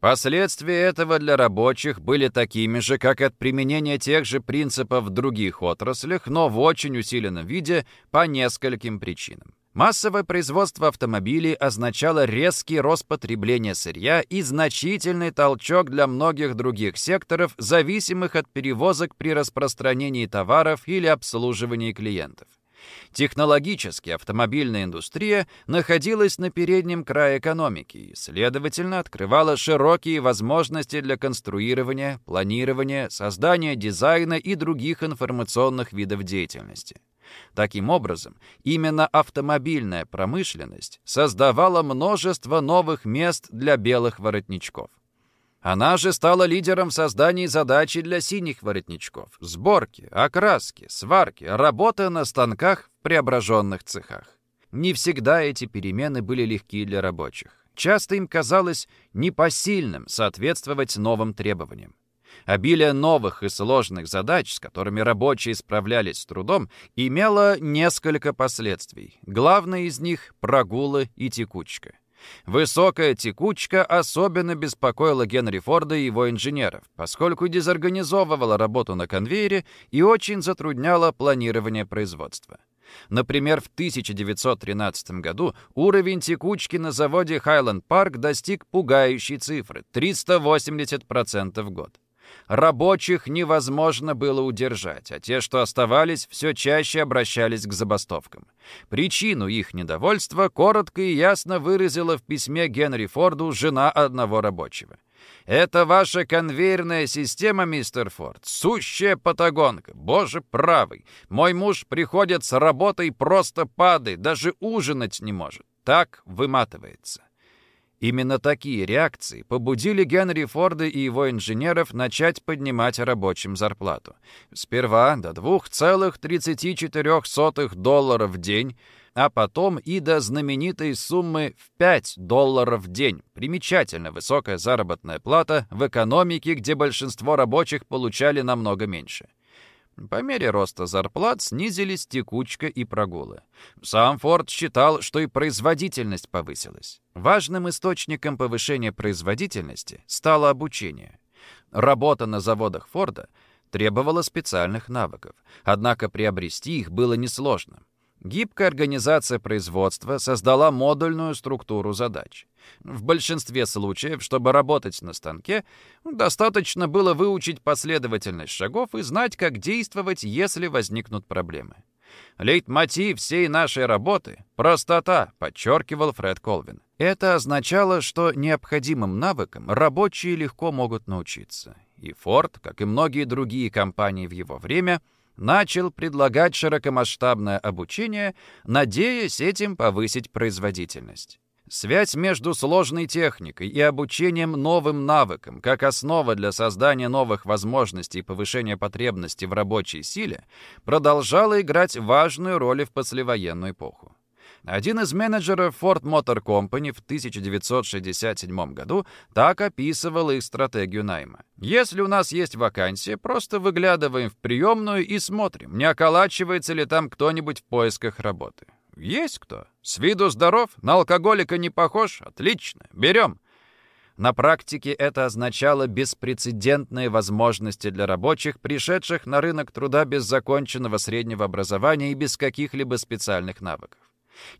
Последствия этого для рабочих были такими же, как от применения тех же принципов в других отраслях, но в очень усиленном виде по нескольким причинам. Массовое производство автомобилей означало резкий рост потребления сырья и значительный толчок для многих других секторов, зависимых от перевозок при распространении товаров или обслуживании клиентов. Технологически автомобильная индустрия находилась на переднем крае экономики и, следовательно, открывала широкие возможности для конструирования, планирования, создания дизайна и других информационных видов деятельности. Таким образом, именно автомобильная промышленность создавала множество новых мест для белых воротничков. Она же стала лидером в создании задачи для синих воротничков – сборки, окраски, сварки, работы на станках в преображенных цехах. Не всегда эти перемены были легки для рабочих. Часто им казалось непосильным соответствовать новым требованиям. Обилие новых и сложных задач, с которыми рабочие справлялись с трудом, имело несколько последствий. Главное из них — прогулы и текучка. Высокая текучка особенно беспокоила Генри Форда и его инженеров, поскольку дезорганизовывала работу на конвейере и очень затрудняла планирование производства. Например, в 1913 году уровень текучки на заводе Highland Park достиг пугающей цифры — 380% в год. Рабочих невозможно было удержать, а те, что оставались, все чаще обращались к забастовкам. Причину их недовольства коротко и ясно выразила в письме Генри Форду жена одного рабочего. «Это ваша конвейерная система, мистер Форд, сущая патагонка, боже правый. Мой муж приходит с работы просто падает, даже ужинать не может. Так выматывается». Именно такие реакции побудили Генри Форда и его инженеров начать поднимать рабочим зарплату. Сперва до 2,34 долларов в день, а потом и до знаменитой суммы в 5 долларов в день. Примечательно высокая заработная плата в экономике, где большинство рабочих получали намного меньше. По мере роста зарплат снизились текучка и прогулы. Сам Форд считал, что и производительность повысилась. Важным источником повышения производительности стало обучение. Работа на заводах Форда требовала специальных навыков, однако приобрести их было несложно. Гибкая организация производства создала модульную структуру задач. В большинстве случаев, чтобы работать на станке, достаточно было выучить последовательность шагов и знать, как действовать, если возникнут проблемы. Лейтмотив всей нашей работы — простота, подчеркивал Фред Колвин. Это означало, что необходимым навыкам рабочие легко могут научиться. и Ford, как и многие другие компании в его время, начал предлагать широкомасштабное обучение, надеясь этим повысить производительность. Связь между сложной техникой и обучением новым навыкам, как основа для создания новых возможностей и повышения потребностей в рабочей силе, продолжала играть важную роль в послевоенную эпоху. Один из менеджеров Ford Motor Company в 1967 году так описывал их стратегию найма. «Если у нас есть вакансия, просто выглядываем в приемную и смотрим, не околачивается ли там кто-нибудь в поисках работы. Есть кто? С виду здоров, на алкоголика не похож? Отлично, берем. На практике это означало беспрецедентные возможности для рабочих, пришедших на рынок труда без законченного среднего образования и без каких-либо специальных навыков.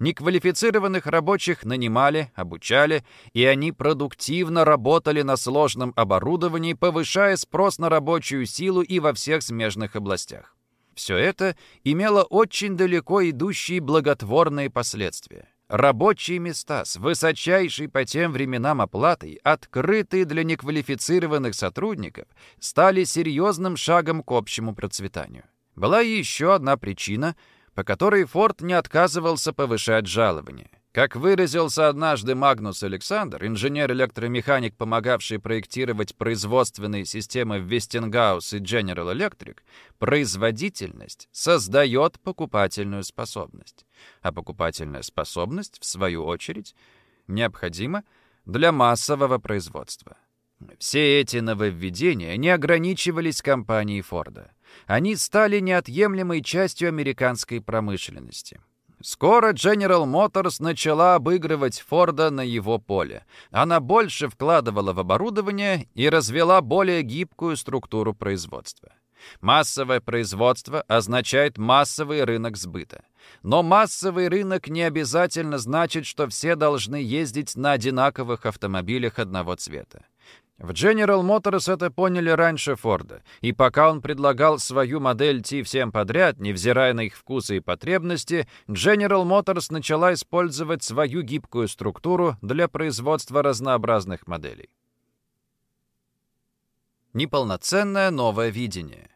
Неквалифицированных рабочих нанимали, обучали, и они продуктивно работали на сложном оборудовании, повышая спрос на рабочую силу и во всех смежных областях. Все это имело очень далеко идущие благотворные последствия. Рабочие места с высочайшей по тем временам оплатой, открытые для неквалифицированных сотрудников, стали серьезным шагом к общему процветанию. Была еще одна причина, по которой Форд не отказывался повышать жалования. Как выразился однажды Магнус Александр, инженер-электромеханик, помогавший проектировать производственные системы Вестингаус и General Electric, производительность создает покупательную способность. А покупательная способность, в свою очередь, необходима для массового производства. Все эти нововведения не ограничивались компанией Форда. Они стали неотъемлемой частью американской промышленности. Скоро General Motors начала обыгрывать Форда на его поле. Она больше вкладывала в оборудование и развела более гибкую структуру производства. Массовое производство означает массовый рынок сбыта. Но массовый рынок не обязательно значит, что все должны ездить на одинаковых автомобилях одного цвета. В General Motors это поняли раньше Форда, и пока он предлагал свою модель T всем подряд, невзирая на их вкусы и потребности, General Motors начала использовать свою гибкую структуру для производства разнообразных моделей. Неполноценное новое видение.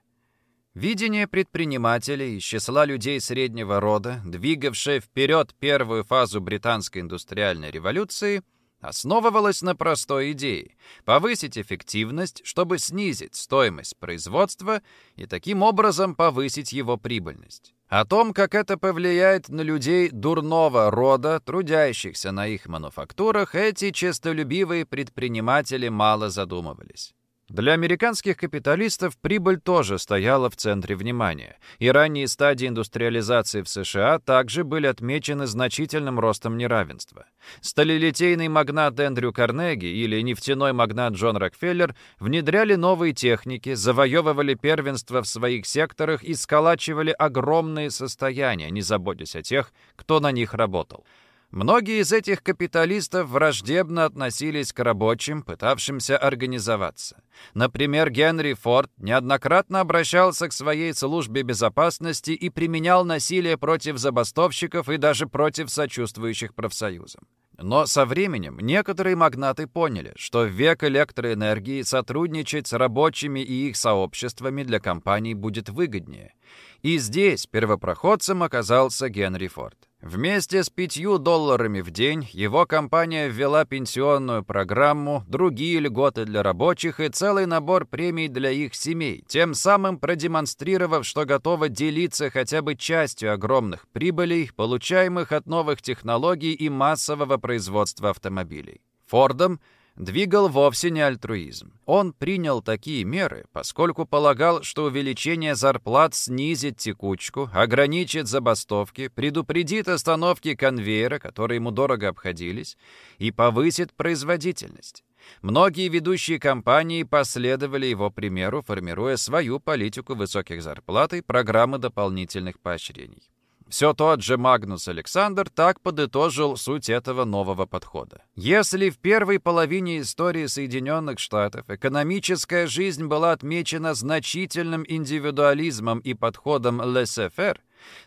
Видение предпринимателей из числа людей среднего рода, двигавшее вперед первую фазу британской индустриальной революции – основывалась на простой идее – повысить эффективность, чтобы снизить стоимость производства и таким образом повысить его прибыльность. О том, как это повлияет на людей дурного рода, трудящихся на их мануфактурах, эти честолюбивые предприниматели мало задумывались. Для американских капиталистов прибыль тоже стояла в центре внимания, и ранние стадии индустриализации в США также были отмечены значительным ростом неравенства. Сталелитейный магнат Эндрю Карнеги или нефтяной магнат Джон Рокфеллер внедряли новые техники, завоевывали первенство в своих секторах и сколачивали огромные состояния, не заботясь о тех, кто на них работал. Многие из этих капиталистов враждебно относились к рабочим, пытавшимся организоваться. Например, Генри Форд неоднократно обращался к своей службе безопасности и применял насилие против забастовщиков и даже против сочувствующих профсоюзам. Но со временем некоторые магнаты поняли, что в век электроэнергии сотрудничать с рабочими и их сообществами для компаний будет выгоднее. И здесь первопроходцем оказался Генри Форд. Вместе с пятью долларами в день его компания ввела пенсионную программу, другие льготы для рабочих и целый набор премий для их семей, тем самым продемонстрировав, что готова делиться хотя бы частью огромных прибылей, получаемых от новых технологий и массового производства автомобилей. Фордом – двигал вовсе не альтруизм. Он принял такие меры, поскольку полагал, что увеличение зарплат снизит текучку, ограничит забастовки, предупредит остановки конвейера, которые ему дорого обходились, и повысит производительность. Многие ведущие компании последовали его примеру, формируя свою политику высоких зарплат и программы дополнительных поощрений. Все тот же Магнус Александр так подытожил суть этого нового подхода. Если в первой половине истории Соединенных Штатов экономическая жизнь была отмечена значительным индивидуализмом и подходом laissez-faire,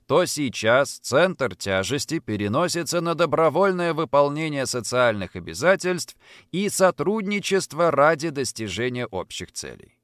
то сейчас центр тяжести переносится на добровольное выполнение социальных обязательств и сотрудничество ради достижения общих целей.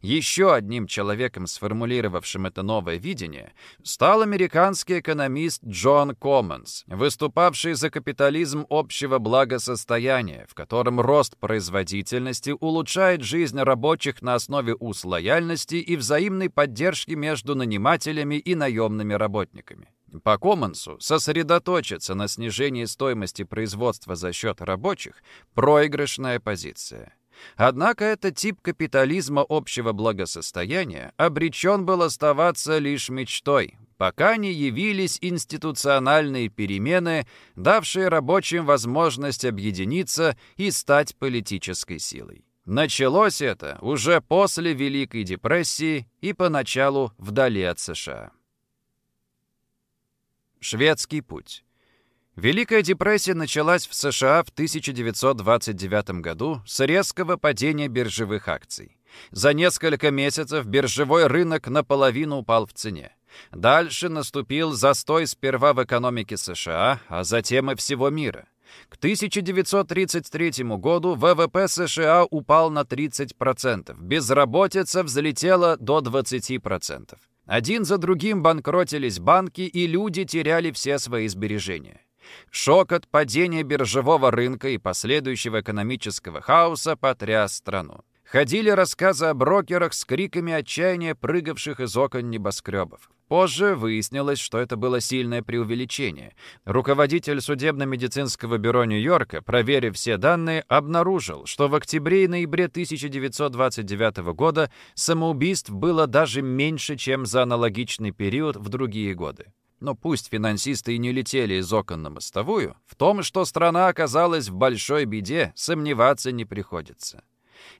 Еще одним человеком, сформулировавшим это новое видение, стал американский экономист Джон Коммонс, выступавший за капитализм общего благосостояния, в котором рост производительности улучшает жизнь рабочих на основе услояльности и взаимной поддержки между нанимателями и наемными работниками. По Коммонсу сосредоточиться на снижении стоимости производства за счет рабочих – проигрышная позиция. Однако этот тип капитализма общего благосостояния обречен был оставаться лишь мечтой, пока не явились институциональные перемены, давшие рабочим возможность объединиться и стать политической силой. Началось это уже после Великой депрессии и поначалу вдали от США. Шведский путь. Великая депрессия началась в США в 1929 году с резкого падения биржевых акций. За несколько месяцев биржевой рынок наполовину упал в цене. Дальше наступил застой сперва в экономике США, а затем и всего мира. К 1933 году ВВП США упал на 30%, безработица взлетела до 20%. Один за другим банкротились банки, и люди теряли все свои сбережения. Шок от падения биржевого рынка и последующего экономического хаоса потряс страну. Ходили рассказы о брокерах с криками отчаяния, прыгавших из окон небоскребов. Позже выяснилось, что это было сильное преувеличение. Руководитель судебно-медицинского бюро Нью-Йорка, проверив все данные, обнаружил, что в октябре и ноябре 1929 года самоубийств было даже меньше, чем за аналогичный период в другие годы. Но пусть финансисты и не летели из окон на мостовую, в том, что страна оказалась в большой беде, сомневаться не приходится.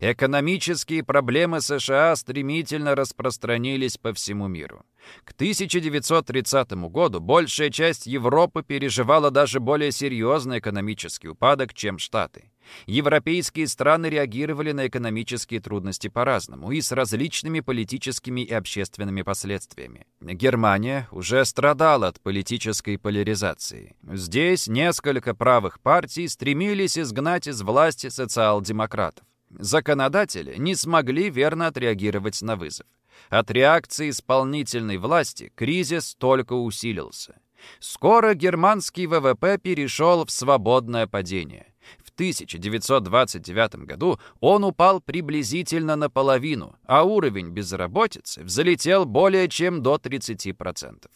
Экономические проблемы США стремительно распространились по всему миру. К 1930 году большая часть Европы переживала даже более серьезный экономический упадок, чем Штаты. Европейские страны реагировали на экономические трудности по-разному и с различными политическими и общественными последствиями. Германия уже страдала от политической поляризации. Здесь несколько правых партий стремились изгнать из власти социал-демократов. Законодатели не смогли верно отреагировать на вызов. От реакции исполнительной власти кризис только усилился. Скоро германский ВВП перешел в свободное падение. 1929 году он упал приблизительно наполовину, а уровень безработицы взлетел более чем до 30%.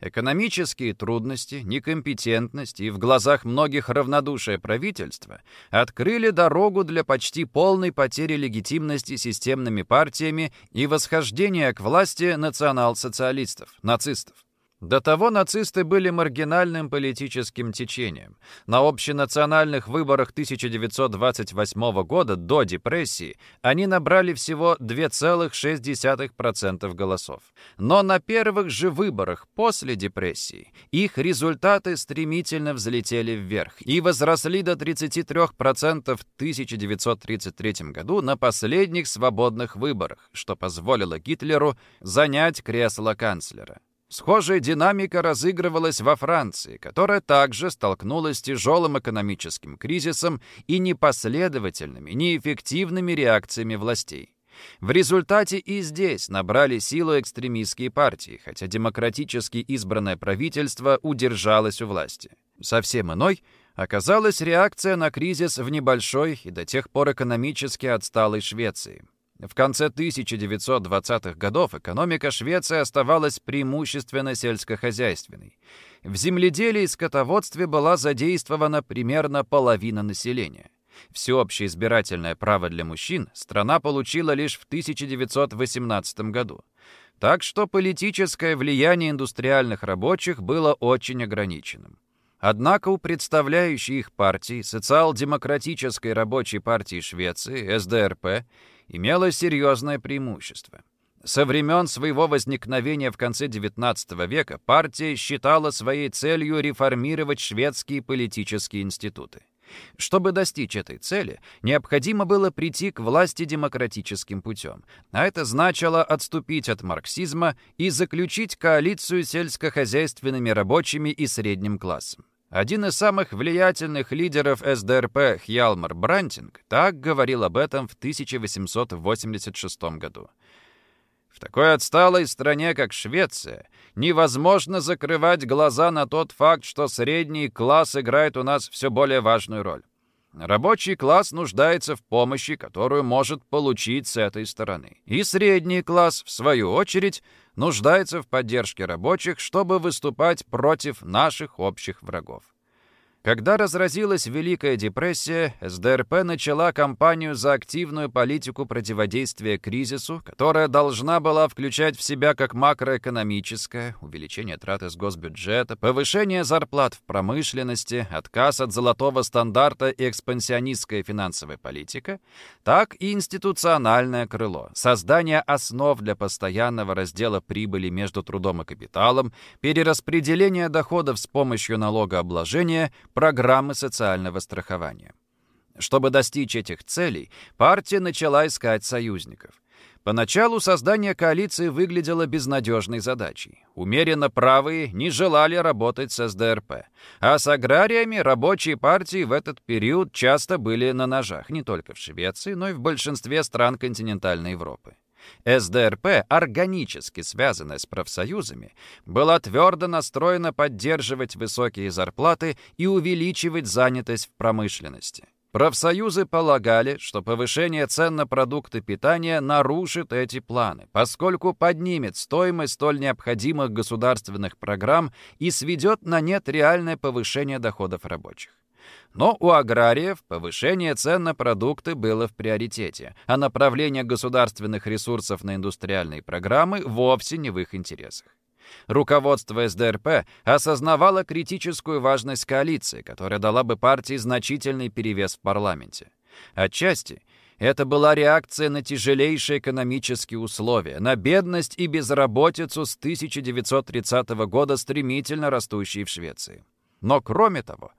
Экономические трудности, некомпетентность и в глазах многих равнодушие правительства открыли дорогу для почти полной потери легитимности системными партиями и восхождения к власти национал-социалистов, нацистов. До того нацисты были маргинальным политическим течением. На общенациональных выборах 1928 года до депрессии они набрали всего 2,6% голосов. Но на первых же выборах после депрессии их результаты стремительно взлетели вверх и возросли до 33% в 1933 году на последних свободных выборах, что позволило Гитлеру занять кресло канцлера. Схожая динамика разыгрывалась во Франции, которая также столкнулась с тяжелым экономическим кризисом и непоследовательными, неэффективными реакциями властей. В результате и здесь набрали силу экстремистские партии, хотя демократически избранное правительство удержалось у власти. Совсем иной оказалась реакция на кризис в небольшой и до тех пор экономически отсталой Швеции. В конце 1920-х годов экономика Швеции оставалась преимущественно сельскохозяйственной. В земледелии и скотоводстве была задействована примерно половина населения. Всеобщее избирательное право для мужчин страна получила лишь в 1918 году. Так что политическое влияние индустриальных рабочих было очень ограниченным. Однако у представляющей их партии, социал-демократической рабочей партии Швеции, СДРП, имело серьезное преимущество. Со времен своего возникновения в конце XIX века партия считала своей целью реформировать шведские политические институты. Чтобы достичь этой цели, необходимо было прийти к власти демократическим путем, а это значило отступить от марксизма и заключить коалицию сельскохозяйственными рабочими и средним классом. Один из самых влиятельных лидеров СДРП Хьялмар Брантинг так говорил об этом в 1886 году. В такой отсталой стране, как Швеция, невозможно закрывать глаза на тот факт, что средний класс играет у нас все более важную роль. Рабочий класс нуждается в помощи, которую может получить с этой стороны. И средний класс, в свою очередь, нуждается в поддержке рабочих, чтобы выступать против наших общих врагов. Когда разразилась Великая депрессия, СДРП начала кампанию за активную политику противодействия кризису, которая должна была включать в себя как макроэкономическое, увеличение трат из госбюджета, повышение зарплат в промышленности, отказ от золотого стандарта и экспансионистская финансовая политика, так и институциональное крыло, создание основ для постоянного раздела прибыли между трудом и капиталом, перераспределение доходов с помощью налогообложения – программы социального страхования. Чтобы достичь этих целей, партия начала искать союзников. Поначалу создание коалиции выглядело безнадежной задачей. Умеренно правые не желали работать с СДРП, а с аграриями рабочие партии в этот период часто были на ножах не только в Швеции, но и в большинстве стран континентальной Европы. СДРП, органически связанная с профсоюзами, была твердо настроена поддерживать высокие зарплаты и увеличивать занятость в промышленности. Профсоюзы полагали, что повышение цен на продукты питания нарушит эти планы, поскольку поднимет стоимость столь необходимых государственных программ и сведет на нет реальное повышение доходов рабочих. Но у аграриев повышение цен на продукты было в приоритете, а направление государственных ресурсов на индустриальные программы вовсе не в их интересах. Руководство СДРП осознавало критическую важность коалиции, которая дала бы партии значительный перевес в парламенте. Отчасти это была реакция на тяжелейшие экономические условия, на бедность и безработицу с 1930 года, стремительно растущие в Швеции. Но кроме того,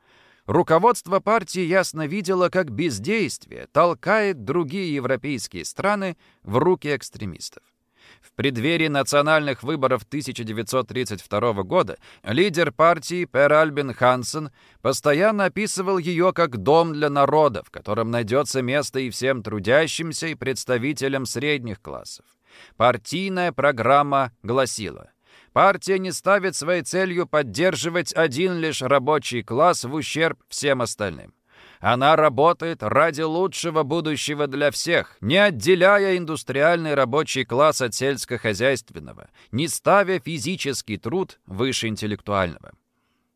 Руководство партии ясно видело, как бездействие толкает другие европейские страны в руки экстремистов. В преддверии национальных выборов 1932 года лидер партии Пер Альбин Хансен постоянно описывал ее как «дом для народа», в котором найдется место и всем трудящимся, и представителям средних классов. Партийная программа гласила – Партия не ставит своей целью поддерживать один лишь рабочий класс в ущерб всем остальным. Она работает ради лучшего будущего для всех, не отделяя индустриальный рабочий класс от сельскохозяйственного, не ставя физический труд выше интеллектуального.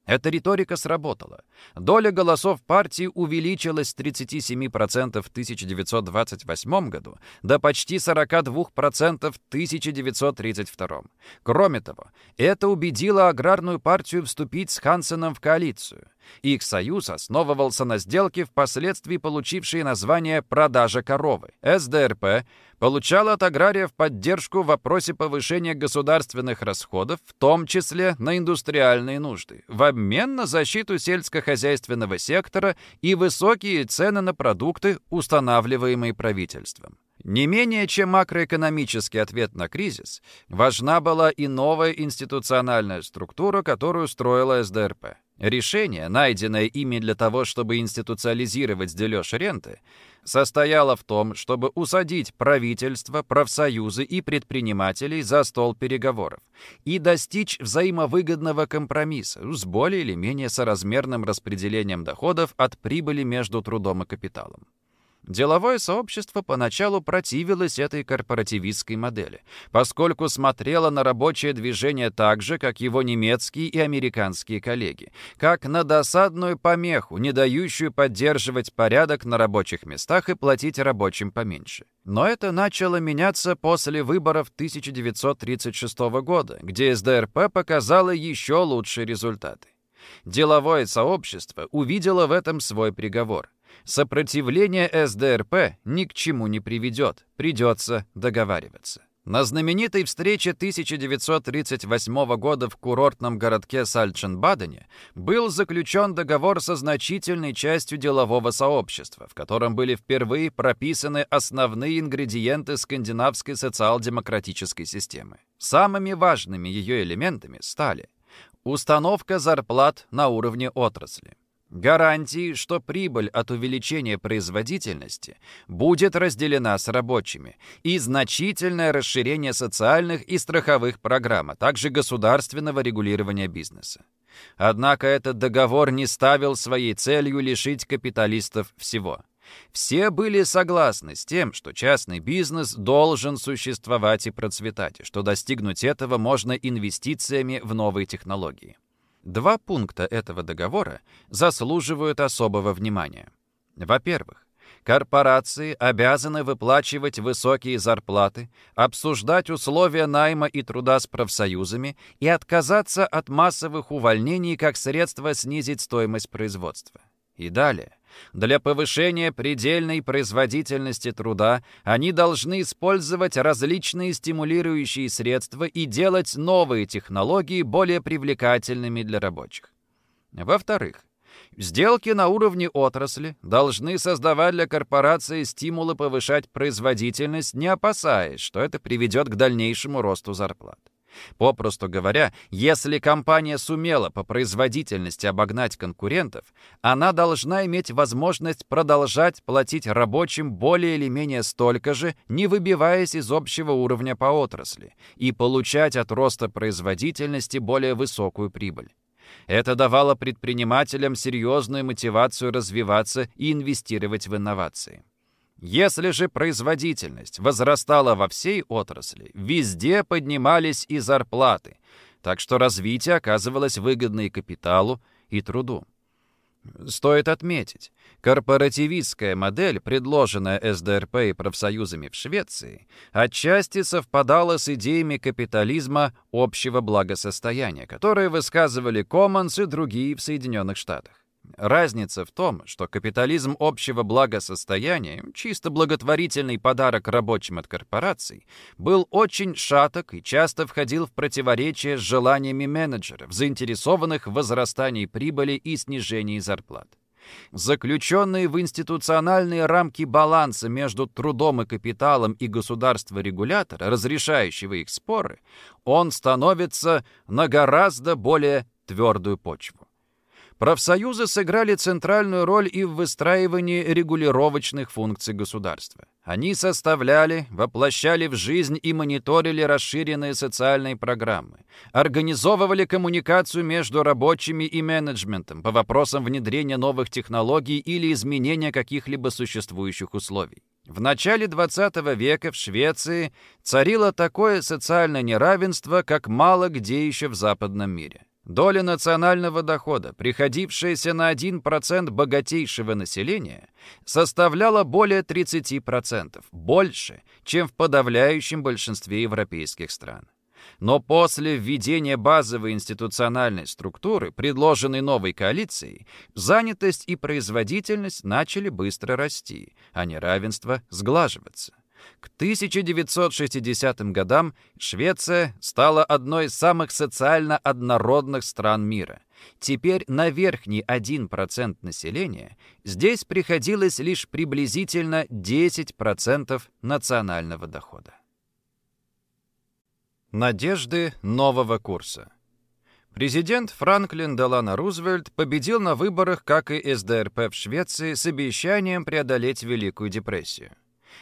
Эта риторика сработала. Доля голосов партии увеличилась с 37% в 1928 году до почти 42% в 1932. Кроме того, это убедило аграрную партию вступить с Хансеном в коалицию. Их союз основывался на сделке, впоследствии получившей название «продажа коровы». СДРП получала от аграриев поддержку в вопросе повышения государственных расходов, в том числе на индустриальные нужды, в обмен на защиту сельскохозяйственного сектора и высокие цены на продукты, устанавливаемые правительством. Не менее чем макроэкономический ответ на кризис, важна была и новая институциональная структура, которую строила СДРП. Решение, найденное ими для того, чтобы институциализировать дележ ренты, состояло в том, чтобы усадить правительство, профсоюзы и предпринимателей за стол переговоров и достичь взаимовыгодного компромисса с более или менее соразмерным распределением доходов от прибыли между трудом и капиталом. Деловое сообщество поначалу противилось этой корпоративистской модели, поскольку смотрело на рабочее движение так же, как его немецкие и американские коллеги, как на досадную помеху, не дающую поддерживать порядок на рабочих местах и платить рабочим поменьше. Но это начало меняться после выборов 1936 года, где СДРП показало еще лучшие результаты. Деловое сообщество увидело в этом свой приговор. Сопротивление СДРП ни к чему не приведет, придется договариваться. На знаменитой встрече 1938 года в курортном городке Сальченбадене был заключен договор со значительной частью делового сообщества, в котором были впервые прописаны основные ингредиенты скандинавской социал-демократической системы. Самыми важными ее элементами стали Установка зарплат на уровне отрасли. Гарантии, что прибыль от увеличения производительности будет разделена с рабочими, и значительное расширение социальных и страховых программ, а также государственного регулирования бизнеса. Однако этот договор не ставил своей целью лишить капиталистов всего. Все были согласны с тем, что частный бизнес должен существовать и процветать, и что достигнуть этого можно инвестициями в новые технологии. Два пункта этого договора заслуживают особого внимания. Во-первых, корпорации обязаны выплачивать высокие зарплаты, обсуждать условия найма и труда с профсоюзами и отказаться от массовых увольнений как средство снизить стоимость производства. И далее, для повышения предельной производительности труда они должны использовать различные стимулирующие средства и делать новые технологии более привлекательными для рабочих. Во-вторых, Сделки на уровне отрасли должны создавать для корпорации стимулы повышать производительность, не опасаясь, что это приведет к дальнейшему росту зарплат. Попросту говоря, если компания сумела по производительности обогнать конкурентов, она должна иметь возможность продолжать платить рабочим более или менее столько же, не выбиваясь из общего уровня по отрасли, и получать от роста производительности более высокую прибыль. Это давало предпринимателям серьезную мотивацию развиваться и инвестировать в инновации. Если же производительность возрастала во всей отрасли, везде поднимались и зарплаты, так что развитие оказывалось выгодно и капиталу, и труду. Стоит отметить, корпоративистская модель, предложенная СДРП и профсоюзами в Швеции, отчасти совпадала с идеями капитализма общего благосостояния, которые высказывали Commons и другие в Соединенных Штатах. Разница в том, что капитализм общего благосостояния, чисто благотворительный подарок рабочим от корпораций, был очень шаток и часто входил в противоречие с желаниями менеджеров, заинтересованных в возрастании прибыли и снижении зарплат. Заключенные в институциональные рамки баланса между трудом и капиталом и государства-регулятора, разрешающего их споры, он становится на гораздо более твердую почву. Профсоюзы сыграли центральную роль и в выстраивании регулировочных функций государства. Они составляли, воплощали в жизнь и мониторили расширенные социальные программы, организовывали коммуникацию между рабочими и менеджментом по вопросам внедрения новых технологий или изменения каких-либо существующих условий. В начале XX века в Швеции царило такое социальное неравенство, как мало где еще в западном мире. Доля национального дохода, приходившаяся на 1% богатейшего населения, составляла более 30%, больше, чем в подавляющем большинстве европейских стран. Но после введения базовой институциональной структуры, предложенной новой коалицией, занятость и производительность начали быстро расти, а неравенство сглаживаться. К 1960 годам Швеция стала одной из самых социально однородных стран мира. Теперь на верхний 1% населения здесь приходилось лишь приблизительно 10% национального дохода. Надежды нового курса Президент Франклин Делано Рузвельт победил на выборах, как и СДРП в Швеции, с обещанием преодолеть Великую депрессию.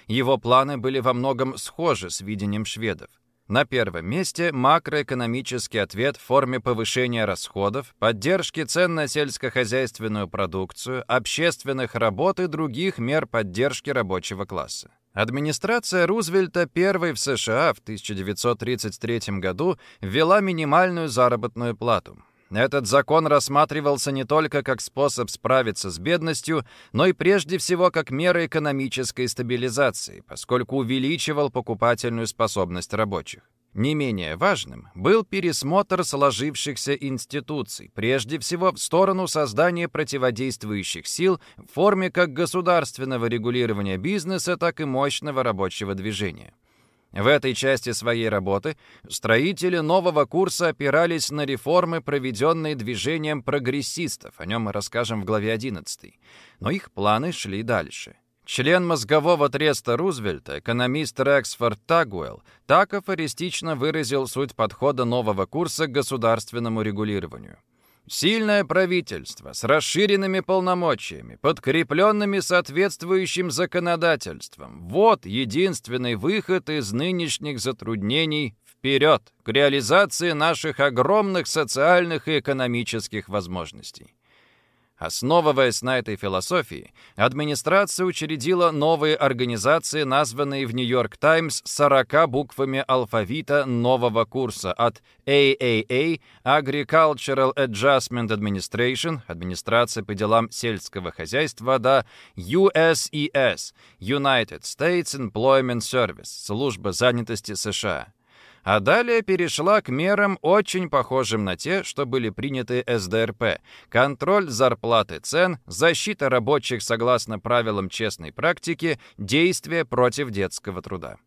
Его планы были во многом схожи с видением шведов. На первом месте макроэкономический ответ в форме повышения расходов, поддержки цен на сельскохозяйственную продукцию, общественных работ и других мер поддержки рабочего класса. Администрация Рузвельта первой в США в 1933 году ввела минимальную заработную плату. Этот закон рассматривался не только как способ справиться с бедностью, но и прежде всего как мера экономической стабилизации, поскольку увеличивал покупательную способность рабочих. Не менее важным был пересмотр сложившихся институций, прежде всего в сторону создания противодействующих сил в форме как государственного регулирования бизнеса, так и мощного рабочего движения. В этой части своей работы строители нового курса опирались на реформы, проведенные движением прогрессистов, о нем мы расскажем в главе 11. Но их планы шли дальше. Член мозгового треста Рузвельта, экономист Рексфорд Тагуэлл, так афористично выразил суть подхода нового курса к государственному регулированию. Сильное правительство с расширенными полномочиями, подкрепленными соответствующим законодательством – вот единственный выход из нынешних затруднений вперед к реализации наших огромных социальных и экономических возможностей. Основываясь на этой философии, администрация учредила новые организации, названные в «Нью-Йорк Таймс» 40 буквами алфавита нового курса от AAA – Agricultural Adjustment Administration – Администрация по делам сельского хозяйства, до USES – United States Employment Service – Служба занятости США а далее перешла к мерам, очень похожим на те, что были приняты СДРП. Контроль зарплаты цен, защита рабочих согласно правилам честной практики, действия против детского труда.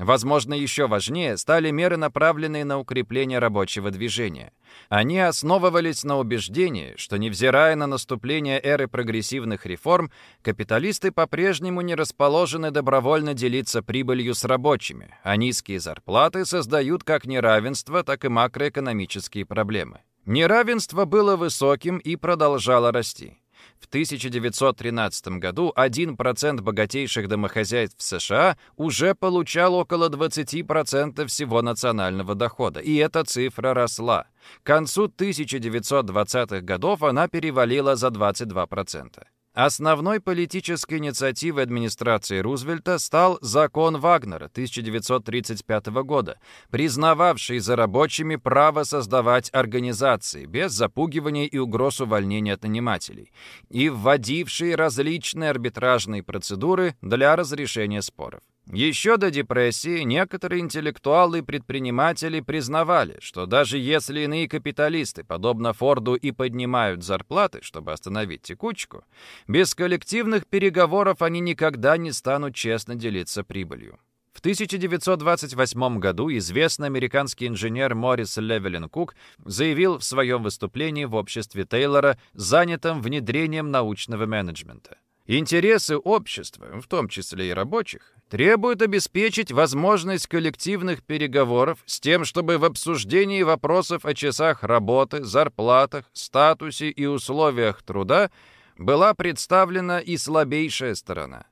Возможно, еще важнее стали меры, направленные на укрепление рабочего движения. Они основывались на убеждении, что, невзирая на наступление эры прогрессивных реформ, капиталисты по-прежнему не расположены добровольно делиться прибылью с рабочими, а низкие зарплаты создают как неравенство, так и макроэкономические проблемы. Неравенство было высоким и продолжало расти. В 1913 году 1% богатейших домохозяйств в США уже получал около 20% всего национального дохода, и эта цифра росла. К концу 1920-х годов она перевалила за 22%. Основной политической инициативой администрации Рузвельта стал закон Вагнера 1935 года, признававший за рабочими право создавать организации без запугивания и угроз увольнения от нанимателей, и вводивший различные арбитражные процедуры для разрешения споров. Еще до депрессии некоторые интеллектуалы и предприниматели признавали, что даже если иные капиталисты, подобно Форду, и поднимают зарплаты, чтобы остановить текучку, без коллективных переговоров они никогда не станут честно делиться прибылью. В 1928 году известный американский инженер Моррис Левелин Кук заявил в своем выступлении в обществе Тейлора, занятом внедрением научного менеджмента. Интересы общества, в том числе и рабочих, требуют обеспечить возможность коллективных переговоров с тем, чтобы в обсуждении вопросов о часах работы, зарплатах, статусе и условиях труда была представлена и слабейшая сторона.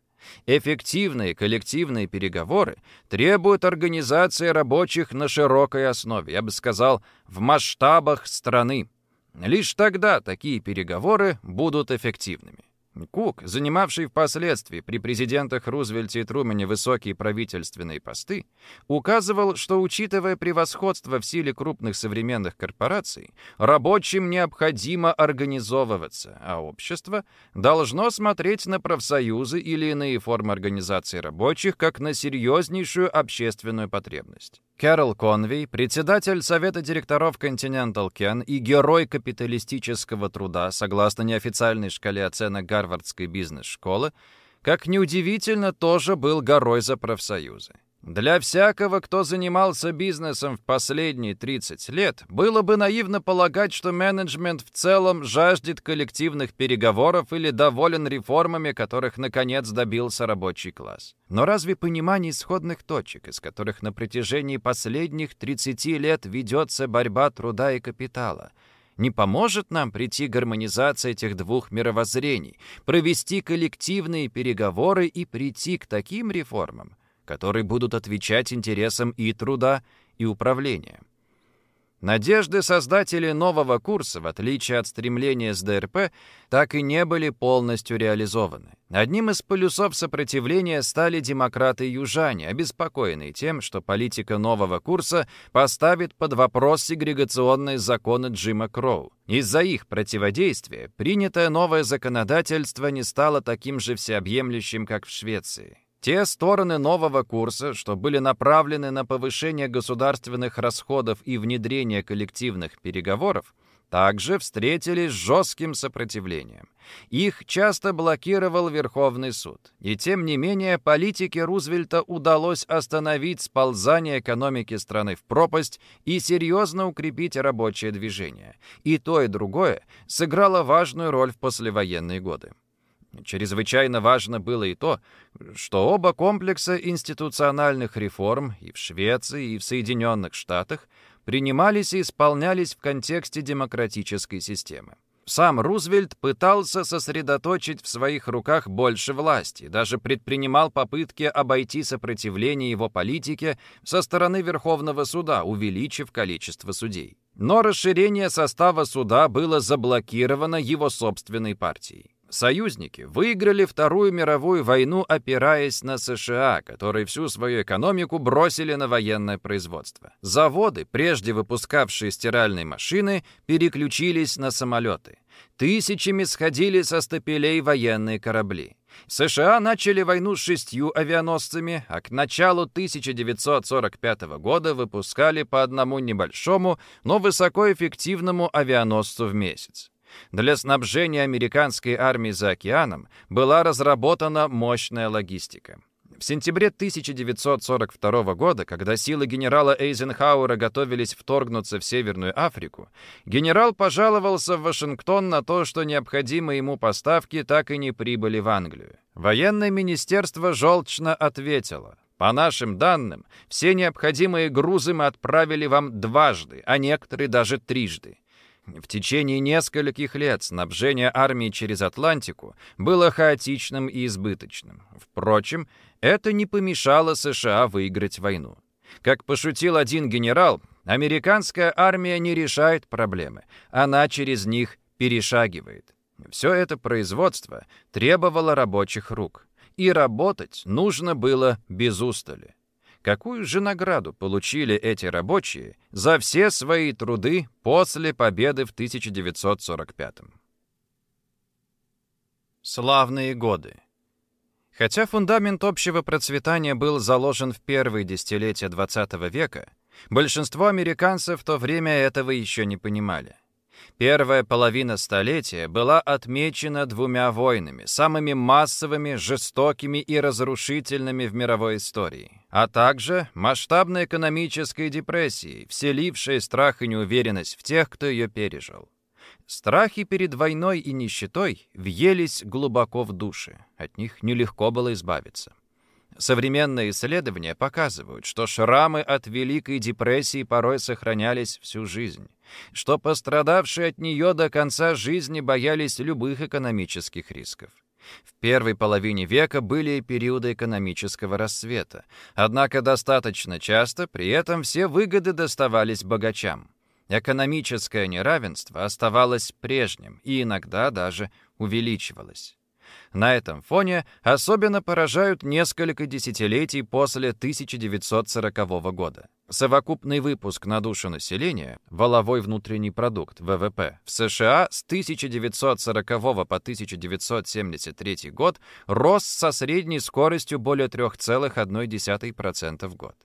Эффективные коллективные переговоры требуют организации рабочих на широкой основе, я бы сказал, в масштабах страны. Лишь тогда такие переговоры будут эффективными. Кук, занимавший впоследствии при президентах Рузвельте и Трумэне высокие правительственные посты, указывал, что, учитывая превосходство в силе крупных современных корпораций, рабочим необходимо организовываться, а общество должно смотреть на профсоюзы или иные формы организации рабочих как на серьезнейшую общественную потребность. Кэрол Конвей, председатель Совета директоров Continental Ken и герой капиталистического труда, согласно неофициальной шкале оценок Гарвардской бизнес-школы, как неудивительно, тоже был горой за профсоюзы. Для всякого, кто занимался бизнесом в последние 30 лет, было бы наивно полагать, что менеджмент в целом жаждет коллективных переговоров или доволен реформами, которых наконец добился рабочий класс. Но разве понимание исходных точек, из которых на протяжении последних 30 лет ведется борьба труда и капитала, не поможет нам прийти к гармонизации этих двух мировоззрений, провести коллективные переговоры и прийти к таким реформам, которые будут отвечать интересам и труда, и управления. Надежды создателей нового курса, в отличие от стремления СДРП, так и не были полностью реализованы. Одним из полюсов сопротивления стали демократы-южане, обеспокоенные тем, что политика нового курса поставит под вопрос сегрегационные законы Джима Кроу. Из-за их противодействия принятое новое законодательство не стало таким же всеобъемлющим, как в Швеции. Те стороны нового курса, что были направлены на повышение государственных расходов и внедрение коллективных переговоров, также встретились с жестким сопротивлением. Их часто блокировал Верховный суд. И тем не менее, политике Рузвельта удалось остановить сползание экономики страны в пропасть и серьезно укрепить рабочее движение. И то, и другое сыграло важную роль в послевоенные годы. Чрезвычайно важно было и то, что оба комплекса институциональных реформ и в Швеции, и в Соединенных Штатах принимались и исполнялись в контексте демократической системы. Сам Рузвельт пытался сосредоточить в своих руках больше власти, даже предпринимал попытки обойти сопротивление его политике со стороны Верховного суда, увеличив количество судей. Но расширение состава суда было заблокировано его собственной партией. Союзники выиграли Вторую мировую войну, опираясь на США, которые всю свою экономику бросили на военное производство. Заводы, прежде выпускавшие стиральные машины, переключились на самолеты. Тысячами сходили со стапелей военные корабли. США начали войну с шестью авианосцами, а к началу 1945 года выпускали по одному небольшому, но высокоэффективному авианосцу в месяц. Для снабжения американской армии за океаном была разработана мощная логистика. В сентябре 1942 года, когда силы генерала Эйзенхауэра готовились вторгнуться в Северную Африку, генерал пожаловался в Вашингтон на то, что необходимые ему поставки так и не прибыли в Англию. Военное министерство желчно ответило. По нашим данным, все необходимые грузы мы отправили вам дважды, а некоторые даже трижды. В течение нескольких лет снабжение армии через Атлантику было хаотичным и избыточным. Впрочем, это не помешало США выиграть войну. Как пошутил один генерал, американская армия не решает проблемы, она через них перешагивает. Все это производство требовало рабочих рук. И работать нужно было без устали. Какую же награду получили эти рабочие за все свои труды после победы в 1945 -м? Славные годы. Хотя фундамент общего процветания был заложен в первые десятилетия XX века, большинство американцев в то время этого еще не понимали. Первая половина столетия была отмечена двумя войнами, самыми массовыми, жестокими и разрушительными в мировой истории, а также масштабной экономической депрессией, вселившей страх и неуверенность в тех, кто ее пережил. Страхи перед войной и нищетой въелись глубоко в души, от них нелегко было избавиться. Современные исследования показывают, что шрамы от Великой депрессии порой сохранялись всю жизнь что пострадавшие от нее до конца жизни боялись любых экономических рисков. В первой половине века были периоды экономического расцвета, однако достаточно часто при этом все выгоды доставались богачам. Экономическое неравенство оставалось прежним и иногда даже увеличивалось. На этом фоне особенно поражают несколько десятилетий после 1940 года. Совокупный выпуск на душу населения, валовой внутренний продукт, ВВП, в США с 1940 по 1973 год рос со средней скоростью более 3,1% в год.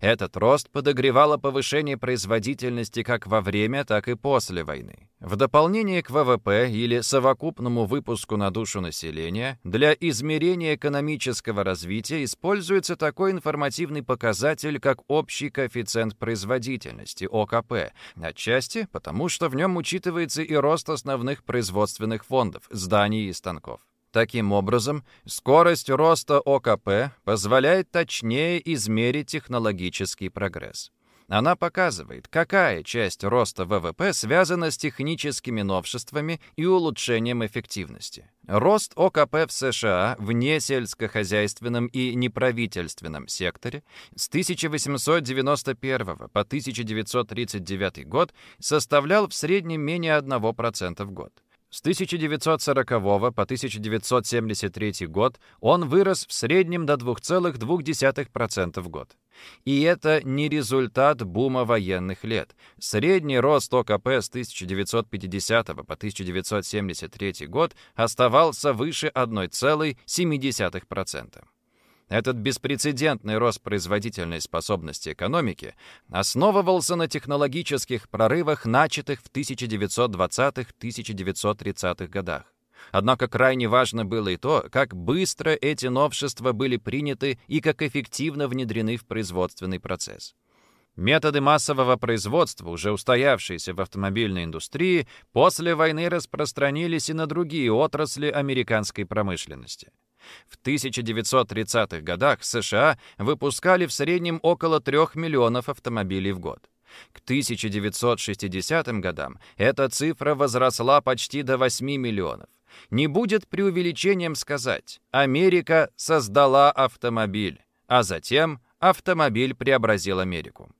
Этот рост подогревало повышение производительности как во время, так и после войны. В дополнение к ВВП или совокупному выпуску на душу населения, для измерения экономического развития используется такой информативный показатель, как общий коэффициент производительности, ОКП, отчасти потому, что в нем учитывается и рост основных производственных фондов, зданий и станков. Таким образом, скорость роста ОКП позволяет точнее измерить технологический прогресс. Она показывает, какая часть роста ВВП связана с техническими новшествами и улучшением эффективности. Рост ОКП в США в несельскохозяйственном и неправительственном секторе с 1891 по 1939 год составлял в среднем менее 1% в год. С 1940 по 1973 год он вырос в среднем до 2,2% в год. И это не результат бума военных лет. Средний рост ОКП с 1950 по 1973 год оставался выше 1,7%. Этот беспрецедентный рост производительной способности экономики основывался на технологических прорывах, начатых в 1920-1930-х годах. Однако крайне важно было и то, как быстро эти новшества были приняты и как эффективно внедрены в производственный процесс. Методы массового производства, уже устоявшиеся в автомобильной индустрии, после войны распространились и на другие отрасли американской промышленности. В 1930-х годах США выпускали в среднем около 3 миллионов автомобилей в год. К 1960 годам эта цифра возросла почти до 8 миллионов. Не будет преувеличением сказать, Америка создала автомобиль, а затем автомобиль преобразил Америку.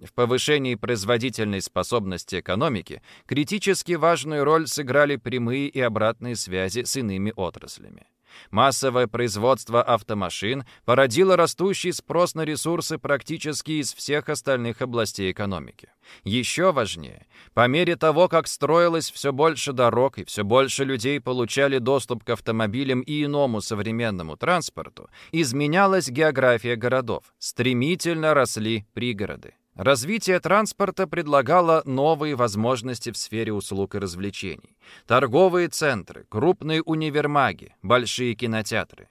В повышении производительной способности экономики критически важную роль сыграли прямые и обратные связи с иными отраслями. Массовое производство автомашин породило растущий спрос на ресурсы практически из всех остальных областей экономики. Еще важнее, по мере того, как строилось все больше дорог и все больше людей получали доступ к автомобилям и иному современному транспорту, изменялась география городов, стремительно росли пригороды. Развитие транспорта предлагало новые возможности в сфере услуг и развлечений. Торговые центры, крупные универмаги, большие кинотеатры.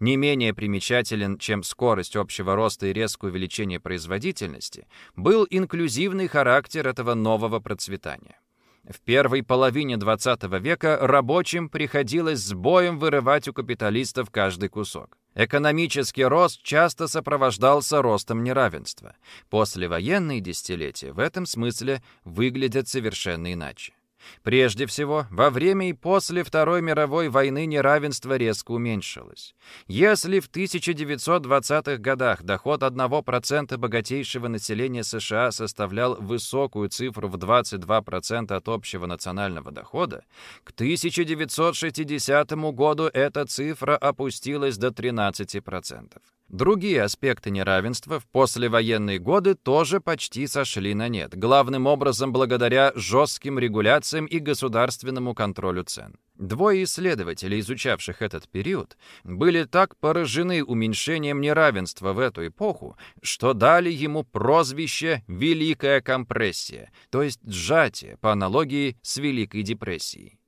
Не менее примечателен, чем скорость общего роста и резкое увеличение производительности, был инклюзивный характер этого нового процветания. В первой половине XX века рабочим приходилось с боем вырывать у капиталистов каждый кусок. Экономический рост часто сопровождался ростом неравенства. Послевоенные десятилетия в этом смысле выглядят совершенно иначе. Прежде всего, во время и после Второй мировой войны неравенство резко уменьшилось. Если в 1920-х годах доход 1% богатейшего населения США составлял высокую цифру в 22% от общего национального дохода, к 1960 году эта цифра опустилась до 13%. Другие аспекты неравенства в послевоенные годы тоже почти сошли на нет, главным образом благодаря жестким регуляциям и государственному контролю цен. Двое исследователей, изучавших этот период, были так поражены уменьшением неравенства в эту эпоху, что дали ему прозвище «Великая компрессия», то есть сжатие, по аналогии с Великой депрессией.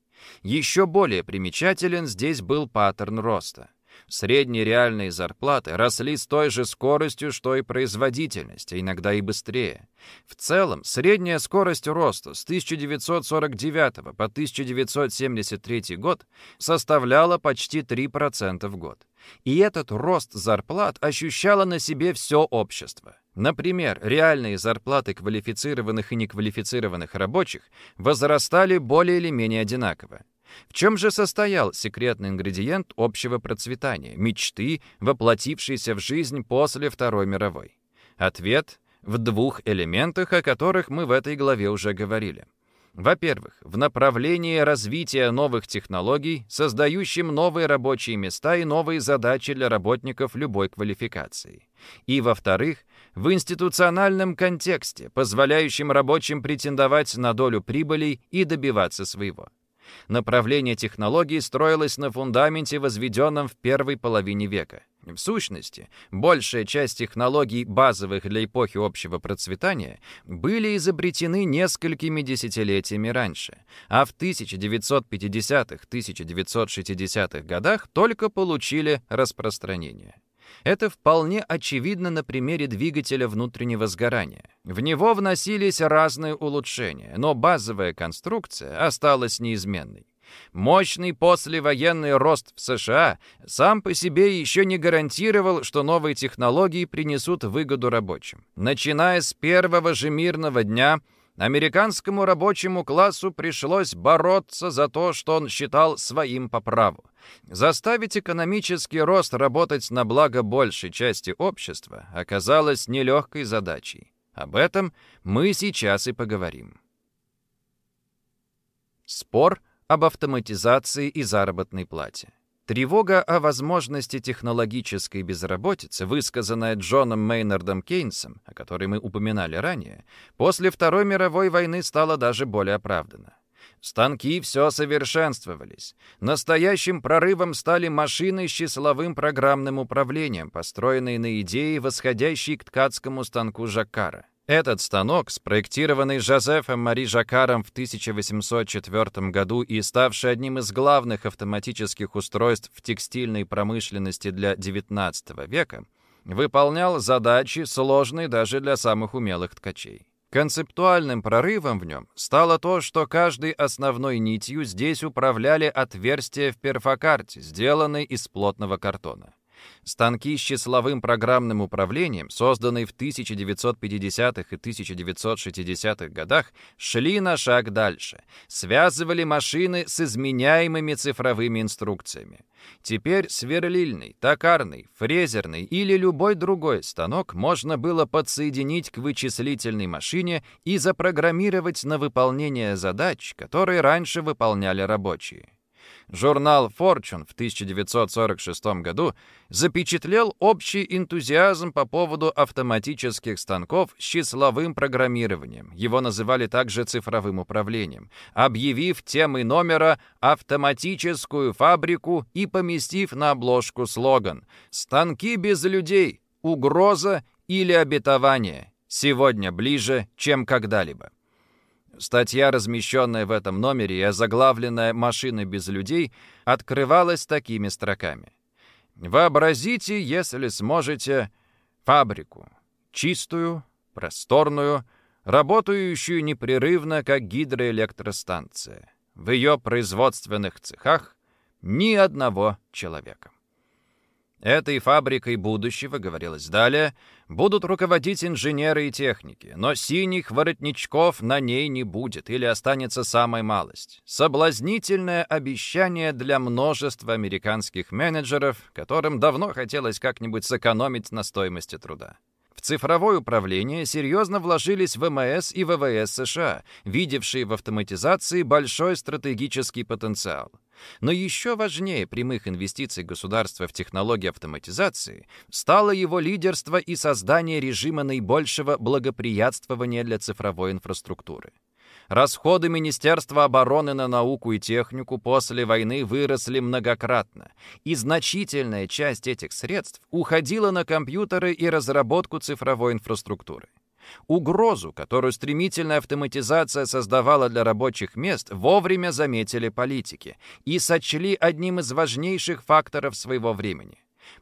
Еще более примечателен здесь был паттерн роста. Средние реальные зарплаты росли с той же скоростью, что и производительность, а иногда и быстрее. В целом, средняя скорость роста с 1949 по 1973 год составляла почти 3% в год. И этот рост зарплат ощущало на себе все общество. Например, реальные зарплаты квалифицированных и неквалифицированных рабочих возрастали более или менее одинаково. В чем же состоял секретный ингредиент общего процветания, мечты, воплотившейся в жизнь после Второй мировой? Ответ в двух элементах, о которых мы в этой главе уже говорили. Во-первых, в направлении развития новых технологий, создающим новые рабочие места и новые задачи для работников любой квалификации. И во-вторых, в институциональном контексте, позволяющем рабочим претендовать на долю прибылей и добиваться своего. Направление технологий строилось на фундаменте, возведенном в первой половине века. В сущности, большая часть технологий, базовых для эпохи общего процветания, были изобретены несколькими десятилетиями раньше, а в 1950-1960-х годах только получили распространение. Это вполне очевидно на примере двигателя внутреннего сгорания. В него вносились разные улучшения, но базовая конструкция осталась неизменной. Мощный послевоенный рост в США сам по себе еще не гарантировал, что новые технологии принесут выгоду рабочим. Начиная с первого же мирного дня – Американскому рабочему классу пришлось бороться за то, что он считал своим по праву. Заставить экономический рост работать на благо большей части общества оказалось нелегкой задачей. Об этом мы сейчас и поговорим. Спор об автоматизации и заработной плате. Тревога о возможности технологической безработицы, высказанная Джоном Мейнардом Кейнсом, о которой мы упоминали ранее, после Второй мировой войны стала даже более оправдана. Станки все совершенствовались. Настоящим прорывом стали машины с числовым программным управлением, построенные на идее, восходящей к ткацкому станку Жаккара. Этот станок, спроектированный Жозефом Мари Жакаром в 1804 году и ставший одним из главных автоматических устройств в текстильной промышленности для XIX века, выполнял задачи, сложные даже для самых умелых ткачей. Концептуальным прорывом в нем стало то, что каждой основной нитью здесь управляли отверстия в перфокарте, сделанной из плотного картона. Станки с числовым программным управлением, созданные в 1950-х и 1960-х годах, шли на шаг дальше, связывали машины с изменяемыми цифровыми инструкциями. Теперь сверлильный, токарный, фрезерный или любой другой станок можно было подсоединить к вычислительной машине и запрограммировать на выполнение задач, которые раньше выполняли рабочие. Журнал Fortune в 1946 году запечатлел общий энтузиазм по поводу автоматических станков с числовым программированием. Его называли также цифровым управлением, объявив темой номера «Автоматическую фабрику» и поместив на обложку слоган «Станки без людей. Угроза или обетование. Сегодня ближе, чем когда-либо». Статья, размещенная в этом номере и озаглавленная «Машины без людей», открывалась такими строками. «Вообразите, если сможете, фабрику. Чистую, просторную, работающую непрерывно, как гидроэлектростанция. В ее производственных цехах ни одного человека. Этой фабрикой будущего, говорилось далее, будут руководить инженеры и техники, но синих воротничков на ней не будет или останется самая малость. Соблазнительное обещание для множества американских менеджеров, которым давно хотелось как-нибудь сэкономить на стоимости труда. Цифровое управление серьезно вложились ВМС и ВВС США, видевшие в автоматизации большой стратегический потенциал. Но еще важнее прямых инвестиций государства в технологии автоматизации стало его лидерство и создание режима наибольшего благоприятствования для цифровой инфраструктуры. Расходы Министерства обороны на науку и технику после войны выросли многократно, и значительная часть этих средств уходила на компьютеры и разработку цифровой инфраструктуры. Угрозу, которую стремительная автоматизация создавала для рабочих мест, вовремя заметили политики и сочли одним из важнейших факторов своего времени.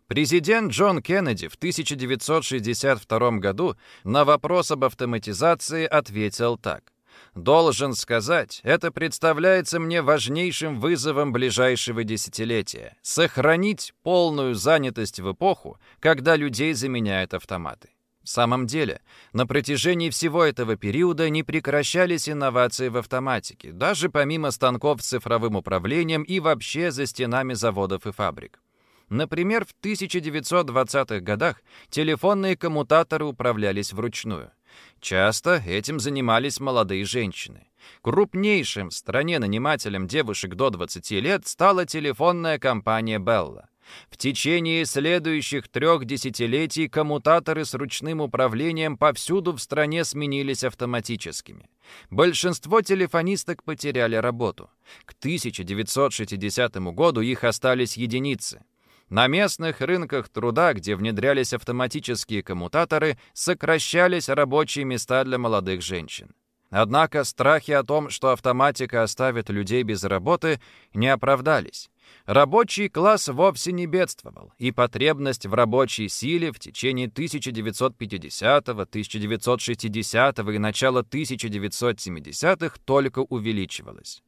Президент Джон Кеннеди в 1962 году на вопрос об автоматизации ответил так. «Должен сказать, это представляется мне важнейшим вызовом ближайшего десятилетия — сохранить полную занятость в эпоху, когда людей заменяют автоматы». В самом деле, на протяжении всего этого периода не прекращались инновации в автоматике, даже помимо станков с цифровым управлением и вообще за стенами заводов и фабрик. Например, в 1920-х годах телефонные коммутаторы управлялись вручную. Часто этим занимались молодые женщины. Крупнейшим в стране нанимателем девушек до 20 лет стала телефонная компания «Белла». В течение следующих трех десятилетий коммутаторы с ручным управлением повсюду в стране сменились автоматическими. Большинство телефонисток потеряли работу. К 1960 году их остались единицы. На местных рынках труда, где внедрялись автоматические коммутаторы, сокращались рабочие места для молодых женщин. Однако страхи о том, что автоматика оставит людей без работы, не оправдались. Рабочий класс вовсе не бедствовал, и потребность в рабочей силе в течение 1950-1960 и начала 1970-х только увеличивалась.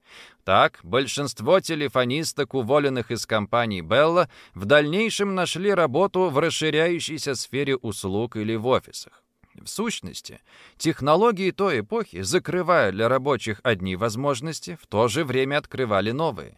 Так, большинство телефонисток, уволенных из компании «Белла», в дальнейшем нашли работу в расширяющейся сфере услуг или в офисах. В сущности, технологии той эпохи, закрывая для рабочих одни возможности, в то же время открывали новые.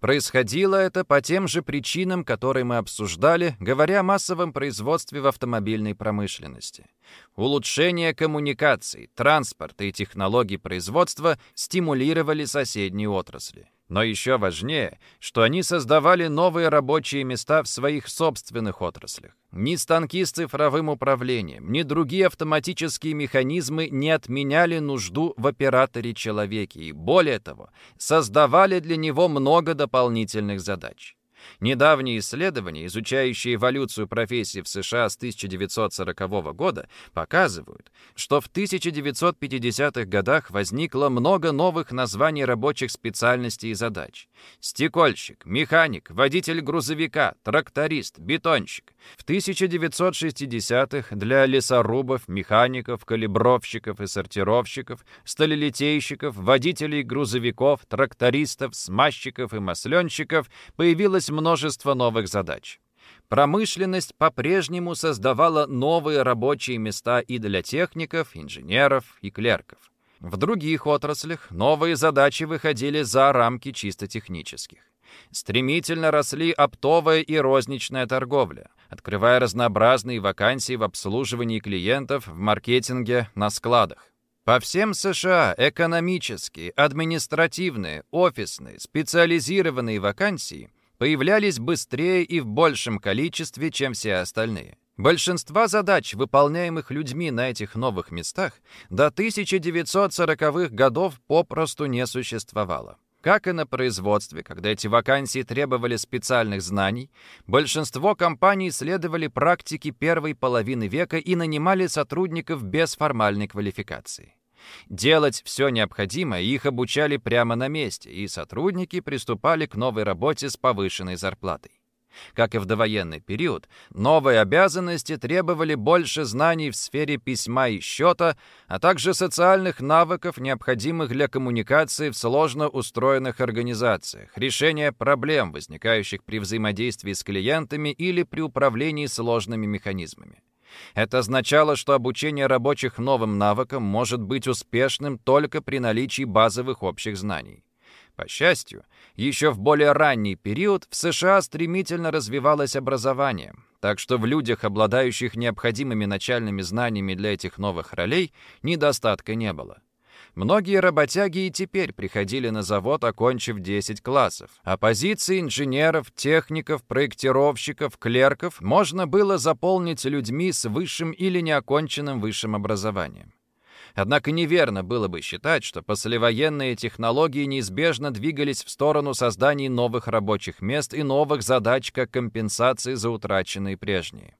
Происходило это по тем же причинам, которые мы обсуждали, говоря о массовом производстве в автомобильной промышленности. Улучшение коммуникаций, транспорта и технологий производства стимулировали соседние отрасли. Но еще важнее, что они создавали новые рабочие места в своих собственных отраслях. Ни станки с цифровым управлением, ни другие автоматические механизмы не отменяли нужду в операторе-человеке и, более того, создавали для него много дополнительных задач. Недавние исследования, изучающие эволюцию профессий в США с 1940 года, показывают, что в 1950-х годах возникло много новых названий рабочих специальностей и задач. Стекольщик, механик, водитель грузовика, тракторист, бетонщик. В 1960-х для лесорубов, механиков, калибровщиков и сортировщиков, сталелитейщиков, водителей грузовиков, трактористов, смазчиков и масленщиков появилось множество новых задач. Промышленность по-прежнему создавала новые рабочие места и для техников, инженеров и клерков. В других отраслях новые задачи выходили за рамки чисто технических. Стремительно росли оптовая и розничная торговля, открывая разнообразные вакансии в обслуживании клиентов, в маркетинге, на складах. По всем США экономические, административные, офисные, специализированные вакансии появлялись быстрее и в большем количестве, чем все остальные. Большинство задач, выполняемых людьми на этих новых местах, до 1940-х годов попросту не существовало. Как и на производстве, когда эти вакансии требовали специальных знаний, большинство компаний следовали практике первой половины века и нанимали сотрудников без формальной квалификации. Делать все необходимое их обучали прямо на месте, и сотрудники приступали к новой работе с повышенной зарплатой. Как и в довоенный период, новые обязанности требовали больше знаний в сфере письма и счета, а также социальных навыков, необходимых для коммуникации в сложно устроенных организациях, решения проблем, возникающих при взаимодействии с клиентами или при управлении сложными механизмами. Это означало, что обучение рабочих новым навыкам может быть успешным только при наличии базовых общих знаний. По счастью, еще в более ранний период в США стремительно развивалось образование, так что в людях, обладающих необходимыми начальными знаниями для этих новых ролей, недостатка не было. Многие работяги и теперь приходили на завод, окончив 10 классов. А позиции инженеров, техников, проектировщиков, клерков можно было заполнить людьми с высшим или неоконченным высшим образованием. Однако неверно было бы считать, что послевоенные технологии неизбежно двигались в сторону создания новых рабочих мест и новых задач как компенсации за утраченные прежние.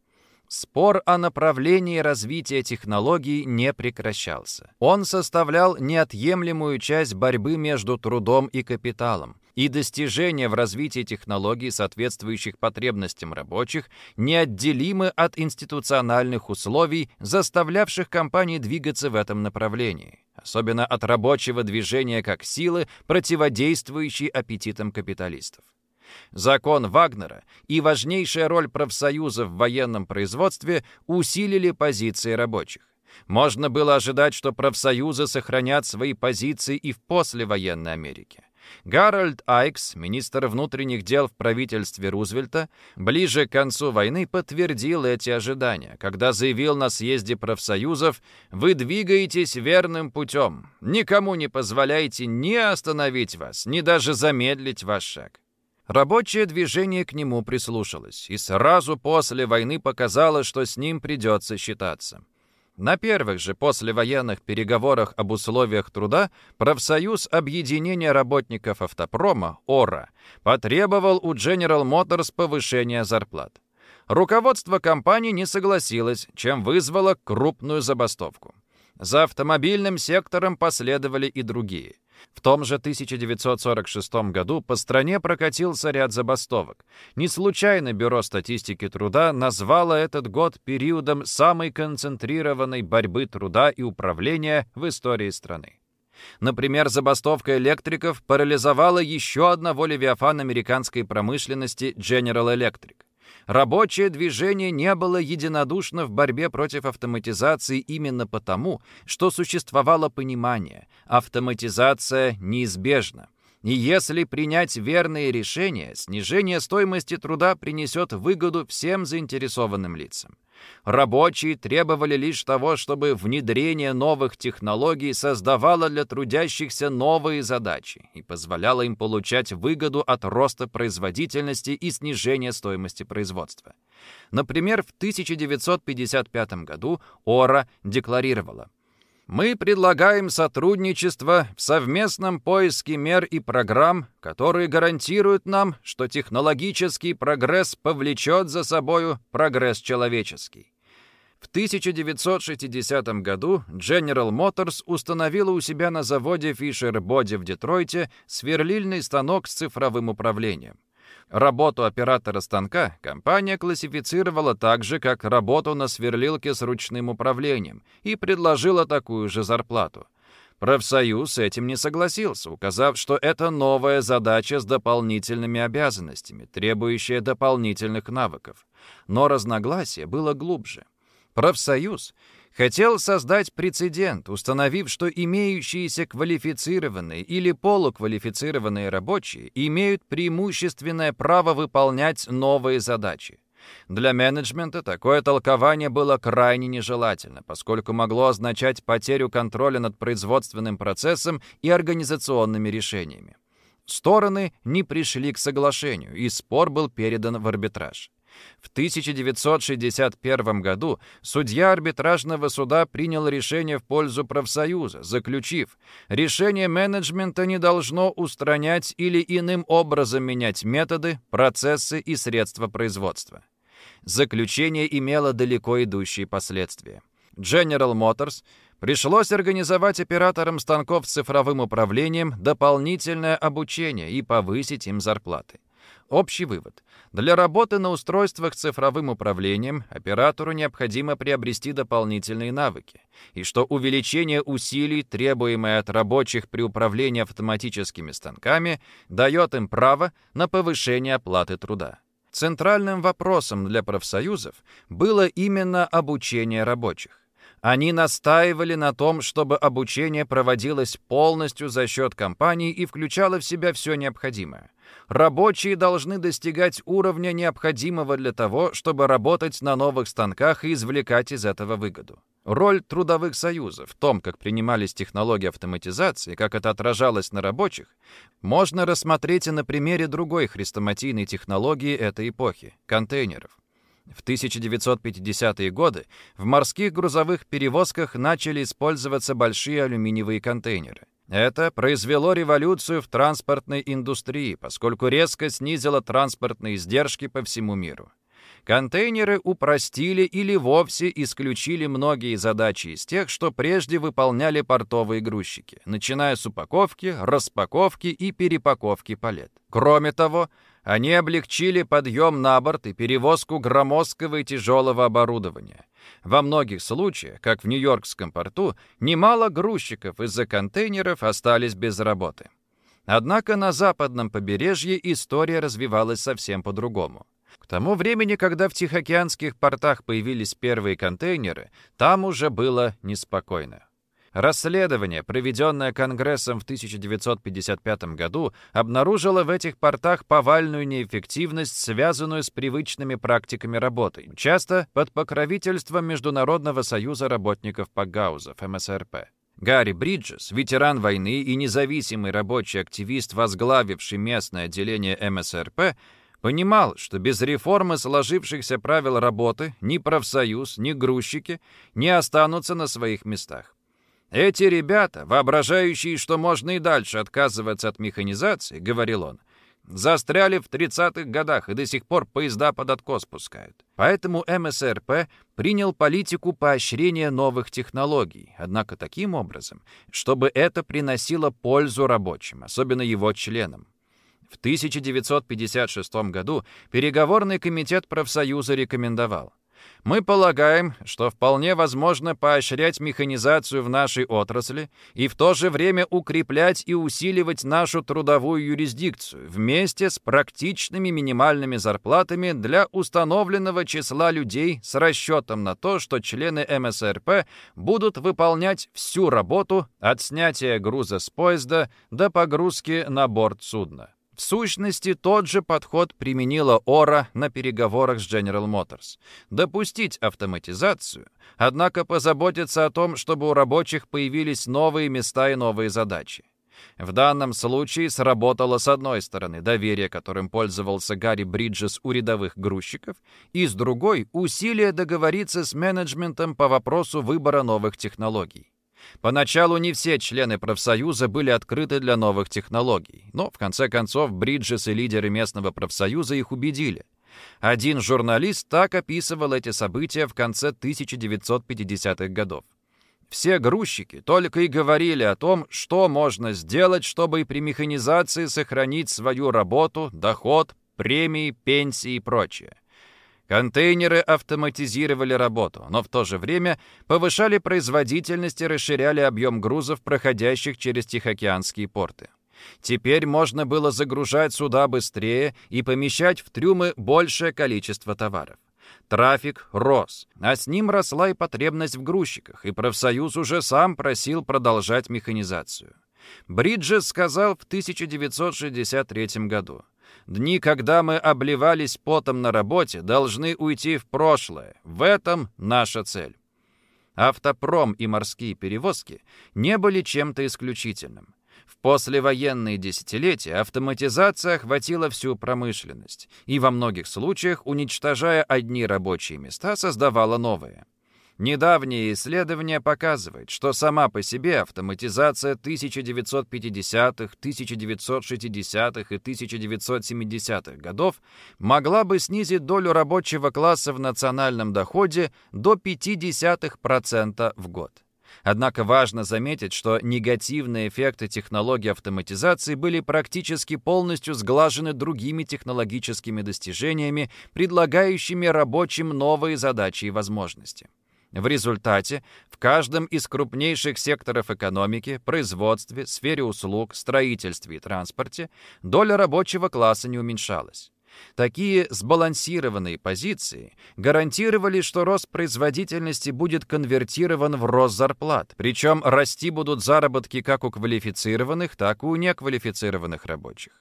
Спор о направлении развития технологий не прекращался. Он составлял неотъемлемую часть борьбы между трудом и капиталом, и достижения в развитии технологий, соответствующих потребностям рабочих, неотделимы от институциональных условий, заставлявших компании двигаться в этом направлении, особенно от рабочего движения как силы, противодействующей аппетитам капиталистов. Закон Вагнера и важнейшая роль профсоюзов в военном производстве усилили позиции рабочих. Можно было ожидать, что профсоюзы сохранят свои позиции и в послевоенной Америке. Гарольд Айкс, министр внутренних дел в правительстве Рузвельта, ближе к концу войны подтвердил эти ожидания, когда заявил на съезде профсоюзов «Вы двигаетесь верным путем. Никому не позволяйте ни остановить вас, ни даже замедлить ваш шаг». Рабочее движение к нему прислушалось, и сразу после войны показало, что с ним придется считаться. На первых же послевоенных переговорах об условиях труда профсоюз объединения работников автопрома, ОРА, потребовал у General Motors повышения зарплат. Руководство компании не согласилось, чем вызвало крупную забастовку. За автомобильным сектором последовали и другие – в том же 1946 году по стране прокатился ряд забастовок. Не случайно Бюро статистики труда назвало этот год периодом самой концентрированной борьбы труда и управления в истории страны. Например, забастовка электриков парализовала еще одного левиафана американской промышленности General Electric. Рабочее движение не было единодушно в борьбе против автоматизации именно потому, что существовало понимание – автоматизация неизбежна. И если принять верные решения, снижение стоимости труда принесет выгоду всем заинтересованным лицам. Рабочие требовали лишь того, чтобы внедрение новых технологий создавало для трудящихся новые задачи и позволяло им получать выгоду от роста производительности и снижения стоимости производства. Например, в 1955 году ОРА декларировала Мы предлагаем сотрудничество в совместном поиске мер и программ, которые гарантируют нам, что технологический прогресс повлечет за собою прогресс человеческий. В 1960 году General Motors установила у себя на заводе Fisher Body в Детройте сверлильный станок с цифровым управлением. Работу оператора станка компания классифицировала так же, как работу на сверлилке с ручным управлением и предложила такую же зарплату. Профсоюз этим не согласился, указав, что это новая задача с дополнительными обязанностями, требующая дополнительных навыков. Но разногласие было глубже. Профсоюз хотел создать прецедент, установив, что имеющиеся квалифицированные или полуквалифицированные рабочие имеют преимущественное право выполнять новые задачи. Для менеджмента такое толкование было крайне нежелательно, поскольку могло означать потерю контроля над производственным процессом и организационными решениями. Стороны не пришли к соглашению, и спор был передан в арбитраж. В 1961 году судья арбитражного суда принял решение в пользу профсоюза, заключив, решение менеджмента не должно устранять или иным образом менять методы, процессы и средства производства. Заключение имело далеко идущие последствия. General Motors пришлось организовать операторам станков с цифровым управлением дополнительное обучение и повысить им зарплаты. Общий вывод. Для работы на устройствах с цифровым управлением оператору необходимо приобрести дополнительные навыки, и что увеличение усилий, требуемое от рабочих при управлении автоматическими станками, дает им право на повышение оплаты труда. Центральным вопросом для профсоюзов было именно обучение рабочих. Они настаивали на том, чтобы обучение проводилось полностью за счет компании и включало в себя все необходимое. Рабочие должны достигать уровня, необходимого для того, чтобы работать на новых станках и извлекать из этого выгоду. Роль трудовых союзов в том, как принимались технологии автоматизации, как это отражалось на рабочих, можно рассмотреть и на примере другой хрестоматийной технологии этой эпохи – контейнеров. В 1950-е годы в морских грузовых перевозках начали использоваться большие алюминиевые контейнеры. Это произвело революцию в транспортной индустрии, поскольку резко снизило транспортные издержки по всему миру. Контейнеры упростили или вовсе исключили многие задачи из тех, что прежде выполняли портовые грузчики, начиная с упаковки, распаковки и перепаковки палет. Кроме того, они облегчили подъем на борт и перевозку громоздкого и тяжелого оборудования. Во многих случаях, как в Нью-Йоркском порту, немало грузчиков из-за контейнеров остались без работы. Однако на западном побережье история развивалась совсем по-другому. К тому времени, когда в Тихоокеанских портах появились первые контейнеры, там уже было неспокойно. Расследование, проведенное Конгрессом в 1955 году, обнаружило в этих портах повальную неэффективность, связанную с привычными практиками работы, часто под покровительством Международного союза работников Пагаузов, МСРП. Гарри Бриджес, ветеран войны и независимый рабочий активист, возглавивший местное отделение МСРП, Понимал, что без реформы сложившихся правил работы ни профсоюз, ни грузчики не останутся на своих местах. «Эти ребята, воображающие, что можно и дальше отказываться от механизации», — говорил он, застряли в 30-х годах и до сих пор поезда под откос пускают. Поэтому МСРП принял политику поощрения новых технологий, однако таким образом, чтобы это приносило пользу рабочим, особенно его членам. В 1956 году переговорный комитет профсоюза рекомендовал мы полагаем, что вполне возможно поощрять механизацию в нашей отрасли и в то же время укреплять и усиливать нашу трудовую юрисдикцию вместе с практичными минимальными зарплатами для установленного числа людей с расчетом на то, что члены МСРП будут выполнять всю работу от снятия груза с поезда до погрузки на борт судна. В сущности, тот же подход применила Ора на переговорах с General Motors. Допустить автоматизацию, однако позаботиться о том, чтобы у рабочих появились новые места и новые задачи. В данном случае сработало с одной стороны доверие, которым пользовался Гарри Бриджес у рядовых грузчиков, и с другой — усилие договориться с менеджментом по вопросу выбора новых технологий. Поначалу не все члены профсоюза были открыты для новых технологий, но в конце концов Бриджес и лидеры местного профсоюза их убедили. Один журналист так описывал эти события в конце 1950-х годов. Все грузчики только и говорили о том, что можно сделать, чтобы при механизации сохранить свою работу, доход, премии, пенсии и прочее. Контейнеры автоматизировали работу, но в то же время повышали производительность и расширяли объем грузов, проходящих через Тихоокеанские порты. Теперь можно было загружать суда быстрее и помещать в трюмы большее количество товаров. Трафик рос, а с ним росла и потребность в грузчиках, и профсоюз уже сам просил продолжать механизацию. Бриджес сказал в 1963 году, Дни, когда мы обливались потом на работе, должны уйти в прошлое. В этом наша цель. Автопром и морские перевозки не были чем-то исключительным. В послевоенные десятилетия автоматизация охватила всю промышленность и во многих случаях, уничтожая одни рабочие места, создавала новые. Недавнее исследование показывает, что сама по себе автоматизация 1950-х, 1960-х и 1970-х годов могла бы снизить долю рабочего класса в национальном доходе до 0,5% в год. Однако важно заметить, что негативные эффекты технологий автоматизации были практически полностью сглажены другими технологическими достижениями, предлагающими рабочим новые задачи и возможности. В результате в каждом из крупнейших секторов экономики, производстве, сфере услуг, строительстве и транспорте доля рабочего класса не уменьшалась. Такие сбалансированные позиции гарантировали, что рост производительности будет конвертирован в рост зарплат, причем расти будут заработки как у квалифицированных, так и у неквалифицированных рабочих.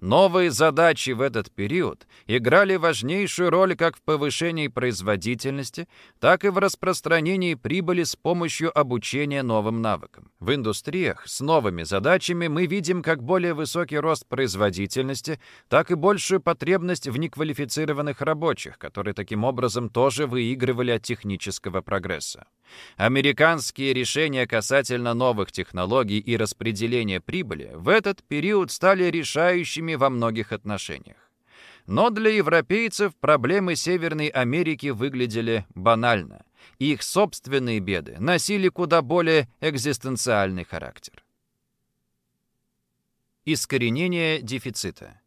Новые задачи в этот период играли важнейшую роль как в повышении производительности, так и в распространении прибыли с помощью обучения новым навыкам. В индустриях с новыми задачами мы видим как более высокий рост производительности, так и большую потребность в неквалифицированных рабочих, которые таким образом тоже выигрывали от технического прогресса. Американские решения касательно новых технологий и распределения прибыли в этот период стали решающими во многих отношениях. Но для европейцев проблемы Северной Америки выглядели банально. Их собственные беды носили куда более экзистенциальный характер. Искоренение дефицита.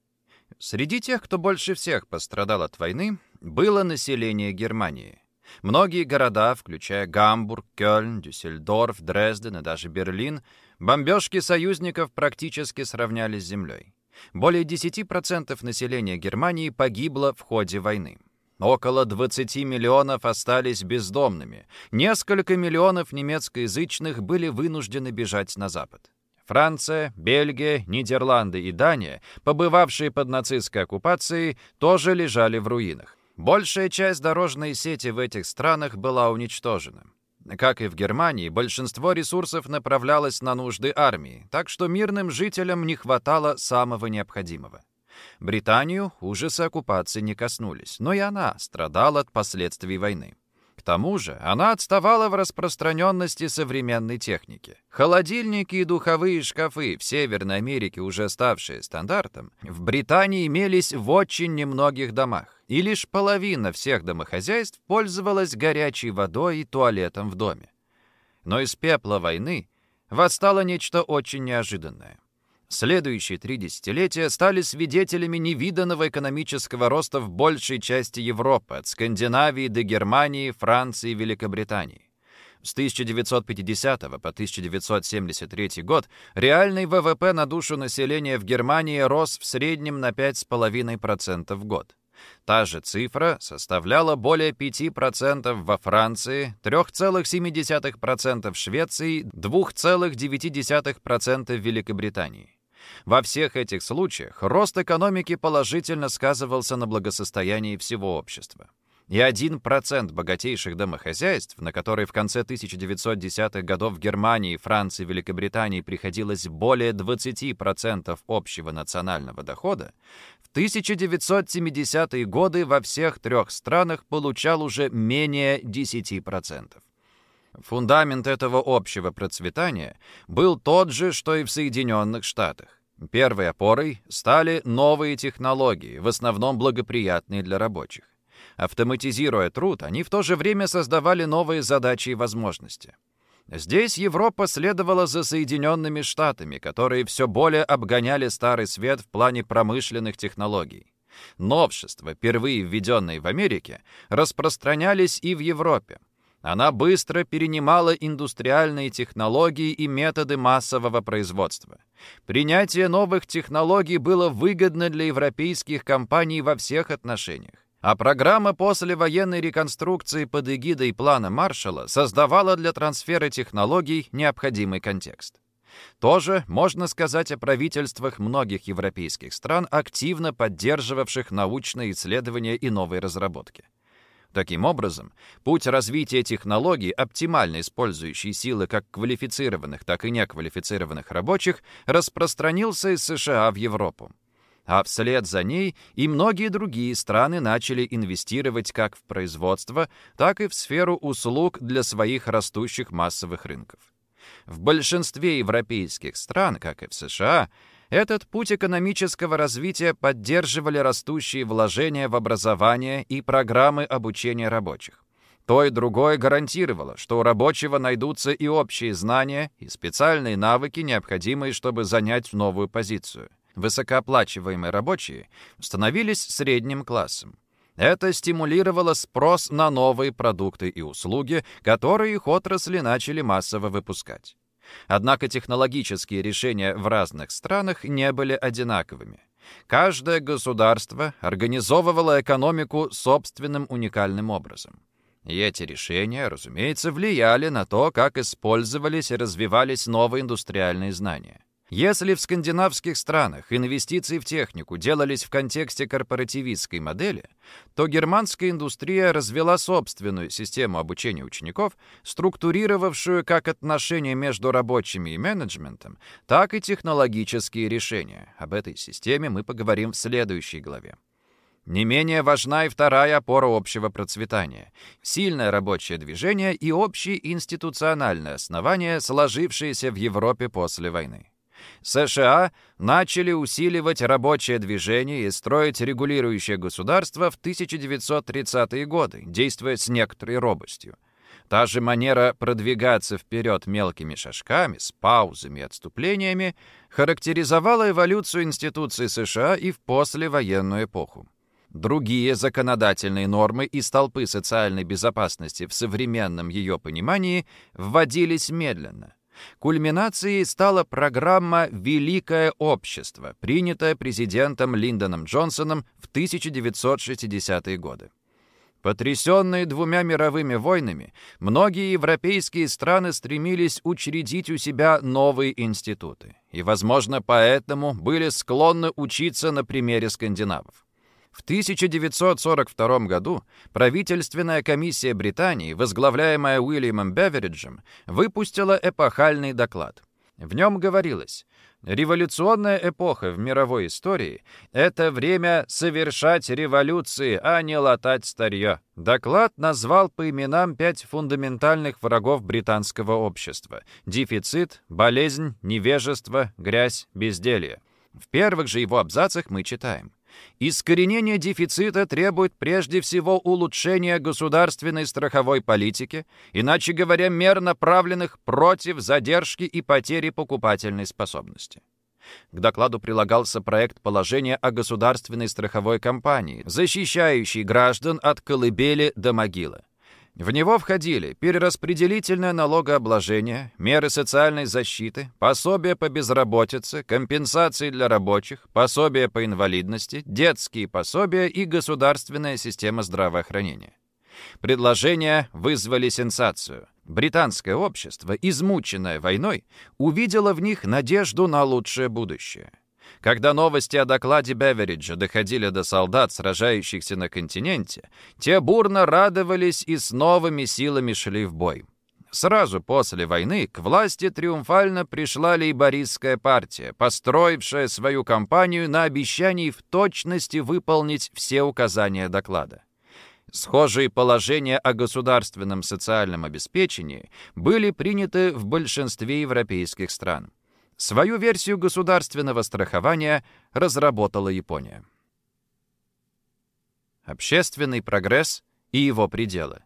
Среди тех, кто больше всех пострадал от войны, было население Германии – Многие города, включая Гамбург, Кёльн, Дюссельдорф, Дрезден и даже Берлин, бомбежки союзников практически сравнялись с землей. Более 10% населения Германии погибло в ходе войны. Около 20 миллионов остались бездомными. Несколько миллионов немецкоязычных были вынуждены бежать на запад. Франция, Бельгия, Нидерланды и Дания, побывавшие под нацистской оккупацией, тоже лежали в руинах. Большая часть дорожной сети в этих странах была уничтожена. Как и в Германии, большинство ресурсов направлялось на нужды армии, так что мирным жителям не хватало самого необходимого. Британию ужасы оккупации не коснулись, но и она страдала от последствий войны. К тому же она отставала в распространенности современной техники. Холодильники и духовые шкафы в Северной Америке, уже ставшие стандартом, в Британии имелись в очень немногих домах, и лишь половина всех домохозяйств пользовалась горячей водой и туалетом в доме. Но из пепла войны восстало нечто очень неожиданное. Следующие три десятилетия стали свидетелями невиданного экономического роста в большей части Европы, от Скандинавии до Германии, Франции и Великобритании. С 1950 по 1973 год реальный ВВП на душу населения в Германии рос в среднем на 5,5% в год. Та же цифра составляла более 5% во Франции, 3,7% в Швеции, 2,9% в Великобритании. Во всех этих случаях рост экономики положительно сказывался на благосостоянии всего общества. И 1% богатейших домохозяйств, на которые в конце 1910-х годов в Германии, Франции Великобритании приходилось более 20% общего национального дохода, в 1970-е годы во всех трех странах получал уже менее 10%. Фундамент этого общего процветания был тот же, что и в Соединенных Штатах. Первой опорой стали новые технологии, в основном благоприятные для рабочих. Автоматизируя труд, они в то же время создавали новые задачи и возможности. Здесь Европа следовала за Соединенными Штатами, которые все более обгоняли Старый Свет в плане промышленных технологий. Новшества, впервые введенные в Америке, распространялись и в Европе. Она быстро перенимала индустриальные технологии и методы массового производства. Принятие новых технологий было выгодно для европейских компаний во всех отношениях. А программа послевоенной реконструкции под эгидой плана Маршалла создавала для трансфера технологий необходимый контекст. Тоже можно сказать о правительствах многих европейских стран, активно поддерживавших научные исследования и новые разработки. Таким образом, путь развития технологий, оптимально использующий силы как квалифицированных, так и неквалифицированных рабочих, распространился из США в Европу а вслед за ней и многие другие страны начали инвестировать как в производство, так и в сферу услуг для своих растущих массовых рынков. В большинстве европейских стран, как и в США, этот путь экономического развития поддерживали растущие вложения в образование и программы обучения рабочих. То и другое гарантировало, что у рабочего найдутся и общие знания, и специальные навыки, необходимые, чтобы занять новую позицию высокооплачиваемые рабочие становились средним классом. Это стимулировало спрос на новые продукты и услуги, которые их отрасли начали массово выпускать. Однако технологические решения в разных странах не были одинаковыми. Каждое государство организовывало экономику собственным уникальным образом. И эти решения, разумеется, влияли на то, как использовались и развивались новые индустриальные знания. Если в скандинавских странах инвестиции в технику делались в контексте корпоративистской модели, то германская индустрия развела собственную систему обучения учеников, структурировавшую как отношения между рабочими и менеджментом, так и технологические решения. Об этой системе мы поговорим в следующей главе. Не менее важна и вторая опора общего процветания – сильное рабочее движение и общие институциональные основания, сложившиеся в Европе после войны. США начали усиливать рабочее движение и строить регулирующее государство в 1930-е годы, действуя с некоторой робостью. Та же манера продвигаться вперед мелкими шажками, с паузами и отступлениями, характеризовала эволюцию институций США и в послевоенную эпоху. Другие законодательные нормы и столпы социальной безопасности в современном ее понимании вводились медленно. Кульминацией стала программа «Великое общество», принятая президентом Линдоном Джонсоном в 1960-е годы. Потрясенные двумя мировыми войнами, многие европейские страны стремились учредить у себя новые институты, и, возможно, поэтому были склонны учиться на примере скандинавов. В 1942 году правительственная комиссия Британии, возглавляемая Уильямом Бевериджем, выпустила эпохальный доклад. В нем говорилось, Революционная эпоха в мировой истории — это время совершать революции, а не латать старье. Доклад назвал по именам пять фундаментальных врагов британского общества — дефицит, болезнь, невежество, грязь, безделье. В первых же его абзацах мы читаем. Искоренение дефицита требует прежде всего улучшения государственной страховой политики, иначе говоря, мер, направленных против задержки и потери покупательной способности. К докладу прилагался проект положения о государственной страховой компании, защищающей граждан от колыбели до могилы. В него входили перераспределительное налогообложение, меры социальной защиты, пособия по безработице, компенсации для рабочих, пособия по инвалидности, детские пособия и государственная система здравоохранения. Предложения вызвали сенсацию. Британское общество, измученное войной, увидело в них надежду на лучшее будущее. Когда новости о докладе Бевериджа доходили до солдат, сражающихся на континенте, те бурно радовались и с новыми силами шли в бой. Сразу после войны к власти триумфально пришла лейбористская партия, построившая свою кампанию на обещании в точности выполнить все указания доклада. Схожие положения о государственном социальном обеспечении были приняты в большинстве европейских стран. Свою версию государственного страхования разработала Япония. Общественный прогресс и его пределы.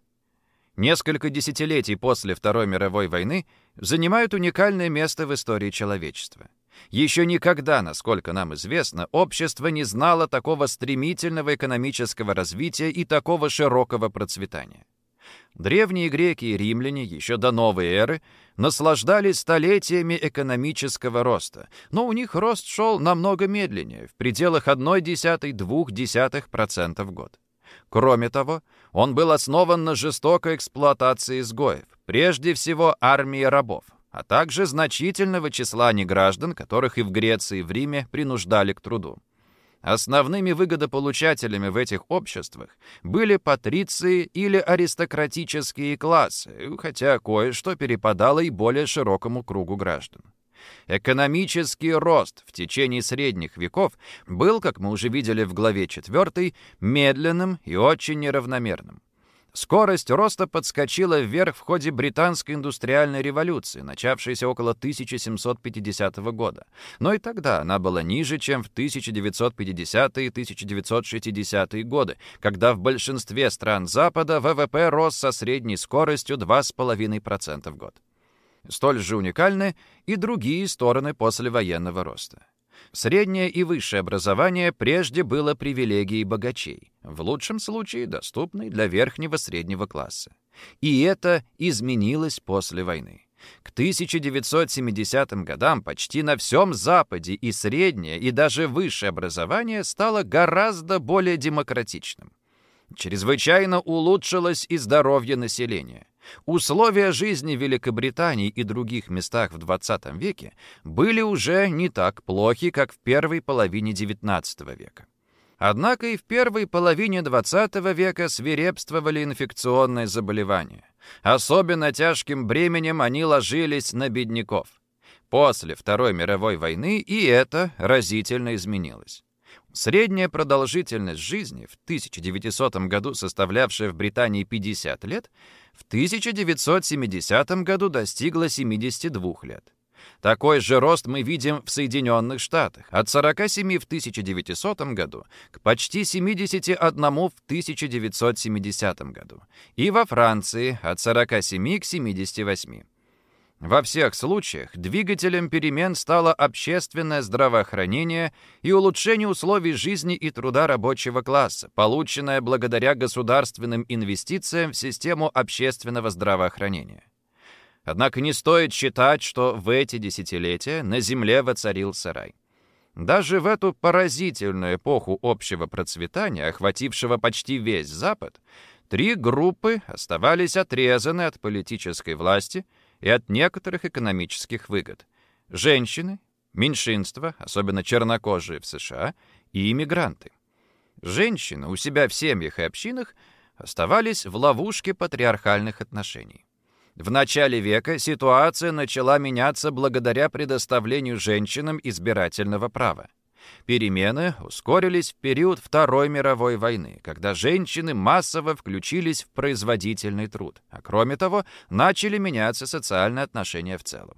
Несколько десятилетий после Второй мировой войны занимают уникальное место в истории человечества. Еще никогда, насколько нам известно, общество не знало такого стремительного экономического развития и такого широкого процветания. Древние греки и римляне еще до новой эры наслаждались столетиями экономического роста, но у них рост шел намного медленнее, в пределах 0,1-0,2% в год. Кроме того, он был основан на жестокой эксплуатации изгоев, прежде всего армии рабов а также значительного числа неграждан, которых и в Греции, и в Риме принуждали к труду. Основными выгодополучателями в этих обществах были патриции или аристократические классы, хотя кое-что перепадало и более широкому кругу граждан. Экономический рост в течение средних веков был, как мы уже видели в главе 4, медленным и очень неравномерным. Скорость роста подскочила вверх в ходе британской индустриальной революции, начавшейся около 1750 года. Но и тогда она была ниже, чем в 1950-е и 1960-е годы, когда в большинстве стран Запада ВВП рос со средней скоростью 2,5% в год. Столь же уникальны и другие стороны послевоенного роста. Среднее и высшее образование прежде было привилегией богачей, в лучшем случае доступной для верхнего среднего класса. И это изменилось после войны. К 1970 годам почти на всем Западе и среднее, и даже высшее образование стало гораздо более демократичным. Чрезвычайно улучшилось и здоровье населения. Условия жизни в Великобритании и других местах в 20 веке были уже не так плохи, как в первой половине XIX века. Однако и в первой половине XX века свирепствовали инфекционные заболевания. Особенно тяжким бременем они ложились на бедняков. После Второй мировой войны и это разительно изменилось. Средняя продолжительность жизни в 1900 году, составлявшая в Британии 50 лет, в 1970 году достигла 72 лет. Такой же рост мы видим в Соединенных Штатах, от 47 в 1900 году к почти 71 в 1970 году, и во Франции от 47 к 78. Во всех случаях двигателем перемен стало общественное здравоохранение и улучшение условий жизни и труда рабочего класса, полученное благодаря государственным инвестициям в систему общественного здравоохранения. Однако не стоит считать, что в эти десятилетия на Земле воцарился рай. Даже в эту поразительную эпоху общего процветания, охватившего почти весь Запад, три группы оставались отрезаны от политической власти – и от некоторых экономических выгод. Женщины, меньшинства, особенно чернокожие в США, и иммигранты. Женщины у себя в семьях и общинах оставались в ловушке патриархальных отношений. В начале века ситуация начала меняться благодаря предоставлению женщинам избирательного права. Перемены ускорились в период Второй мировой войны, когда женщины массово включились в производительный труд, а кроме того, начали меняться социальные отношения в целом.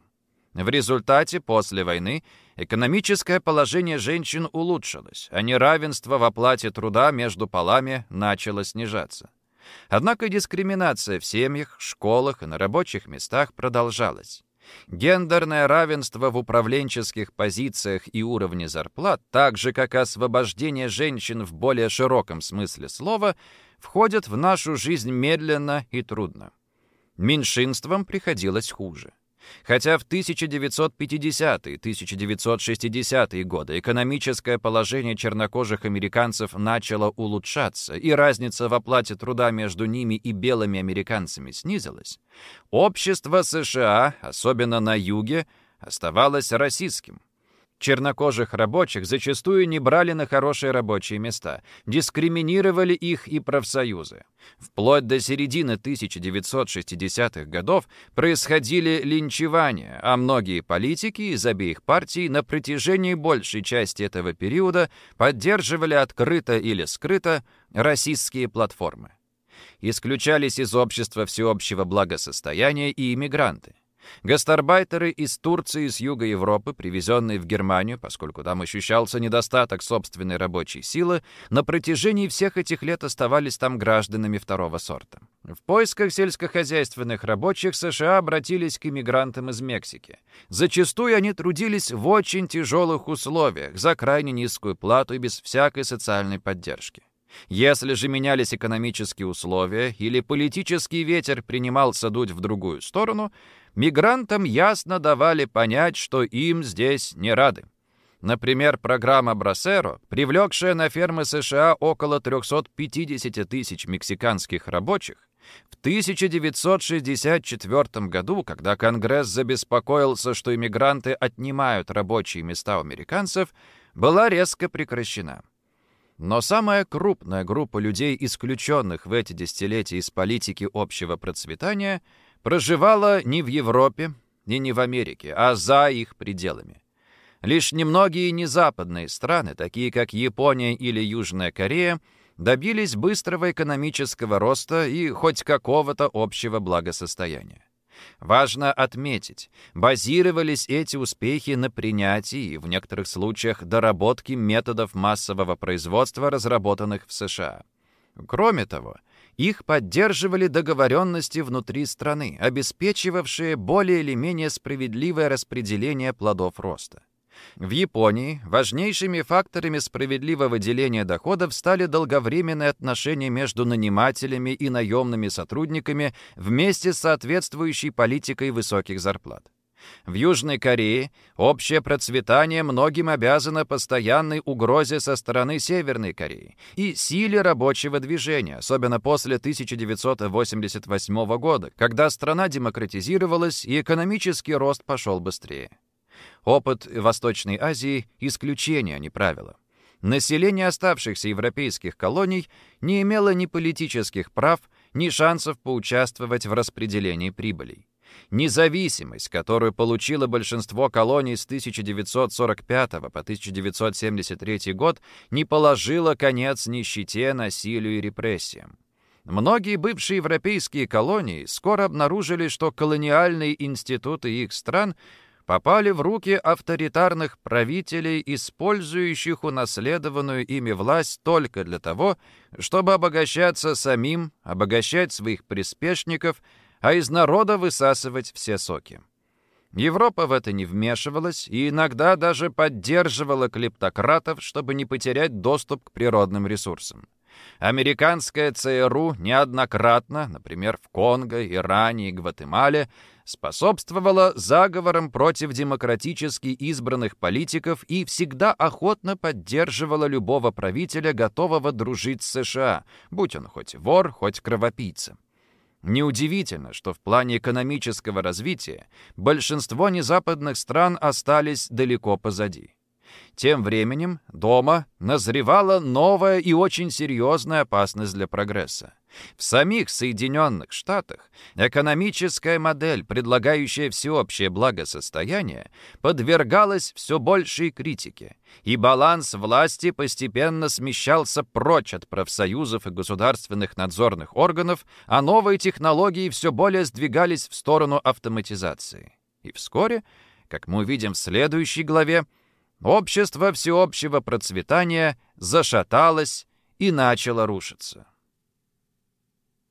В результате, после войны, экономическое положение женщин улучшилось, а неравенство в оплате труда между полами начало снижаться. Однако дискриминация в семьях, школах и на рабочих местах продолжалась. Гендерное равенство в управленческих позициях и уровне зарплат, так же как освобождение женщин в более широком смысле слова, входят в нашу жизнь медленно и трудно. Меньшинствам приходилось хуже. Хотя в 1950-е, 1960-е годы экономическое положение чернокожих американцев начало улучшаться, и разница в оплате труда между ними и белыми американцами снизилась, общество США, особенно на юге, оставалось российским. Чернокожих рабочих зачастую не брали на хорошие рабочие места, дискриминировали их и профсоюзы. Вплоть до середины 1960-х годов происходили линчевания, а многие политики из обеих партий на протяжении большей части этого периода поддерживали открыто или скрыто расистские платформы. Исключались из общества всеобщего благосостояния и иммигранты. Гастарбайтеры из Турции и с юга Европы, привезенные в Германию, поскольку там ощущался недостаток собственной рабочей силы, на протяжении всех этих лет оставались там гражданами второго сорта. В поисках сельскохозяйственных рабочих США обратились к иммигрантам из Мексики. Зачастую они трудились в очень тяжелых условиях, за крайне низкую плату и без всякой социальной поддержки. Если же менялись экономические условия или политический ветер принимался дуть в другую сторону, мигрантам ясно давали понять, что им здесь не рады. Например, программа Брасеро, привлекшая на фермы США около 350 тысяч мексиканских рабочих, в 1964 году, когда Конгресс забеспокоился, что иммигранты отнимают рабочие места у американцев, была резко прекращена. Но самая крупная группа людей, исключенных в эти десятилетия из политики общего процветания, проживала не в Европе и не в Америке, а за их пределами. Лишь немногие незападные страны, такие как Япония или Южная Корея, добились быстрого экономического роста и хоть какого-то общего благосостояния. Важно отметить, базировались эти успехи на принятии и в некоторых случаях доработке методов массового производства, разработанных в США. Кроме того, их поддерживали договоренности внутри страны, обеспечивавшие более или менее справедливое распределение плодов роста. В Японии важнейшими факторами справедливого деления доходов стали долговременные отношения между нанимателями и наемными сотрудниками вместе с соответствующей политикой высоких зарплат. В Южной Корее общее процветание многим обязано постоянной угрозе со стороны Северной Кореи и силе рабочего движения, особенно после 1988 года, когда страна демократизировалась и экономический рост пошел быстрее. Опыт Восточной Азии – исключение, а не правило. Население оставшихся европейских колоний не имело ни политических прав, ни шансов поучаствовать в распределении прибылей. Независимость, которую получило большинство колоний с 1945 по 1973 год, не положила конец нищете, насилию и репрессиям. Многие бывшие европейские колонии скоро обнаружили, что колониальные институты их стран – попали в руки авторитарных правителей, использующих унаследованную ими власть только для того, чтобы обогащаться самим, обогащать своих приспешников, а из народа высасывать все соки. Европа в это не вмешивалась и иногда даже поддерживала клептократов, чтобы не потерять доступ к природным ресурсам. Американская ЦРУ неоднократно, например, в Конго, Иране и Гватемале, способствовала заговорам против демократически избранных политиков и всегда охотно поддерживала любого правителя, готового дружить с США, будь он хоть вор, хоть кровопийца. Неудивительно, что в плане экономического развития большинство незападных стран остались далеко позади. Тем временем дома назревала новая и очень серьезная опасность для прогресса. В самих Соединенных Штатах экономическая модель, предлагающая всеобщее благосостояние, подвергалась все большей критике, и баланс власти постепенно смещался прочь от профсоюзов и государственных надзорных органов, а новые технологии все более сдвигались в сторону автоматизации. И вскоре, как мы увидим в следующей главе, Общество всеобщего процветания зашаталось и начало рушиться.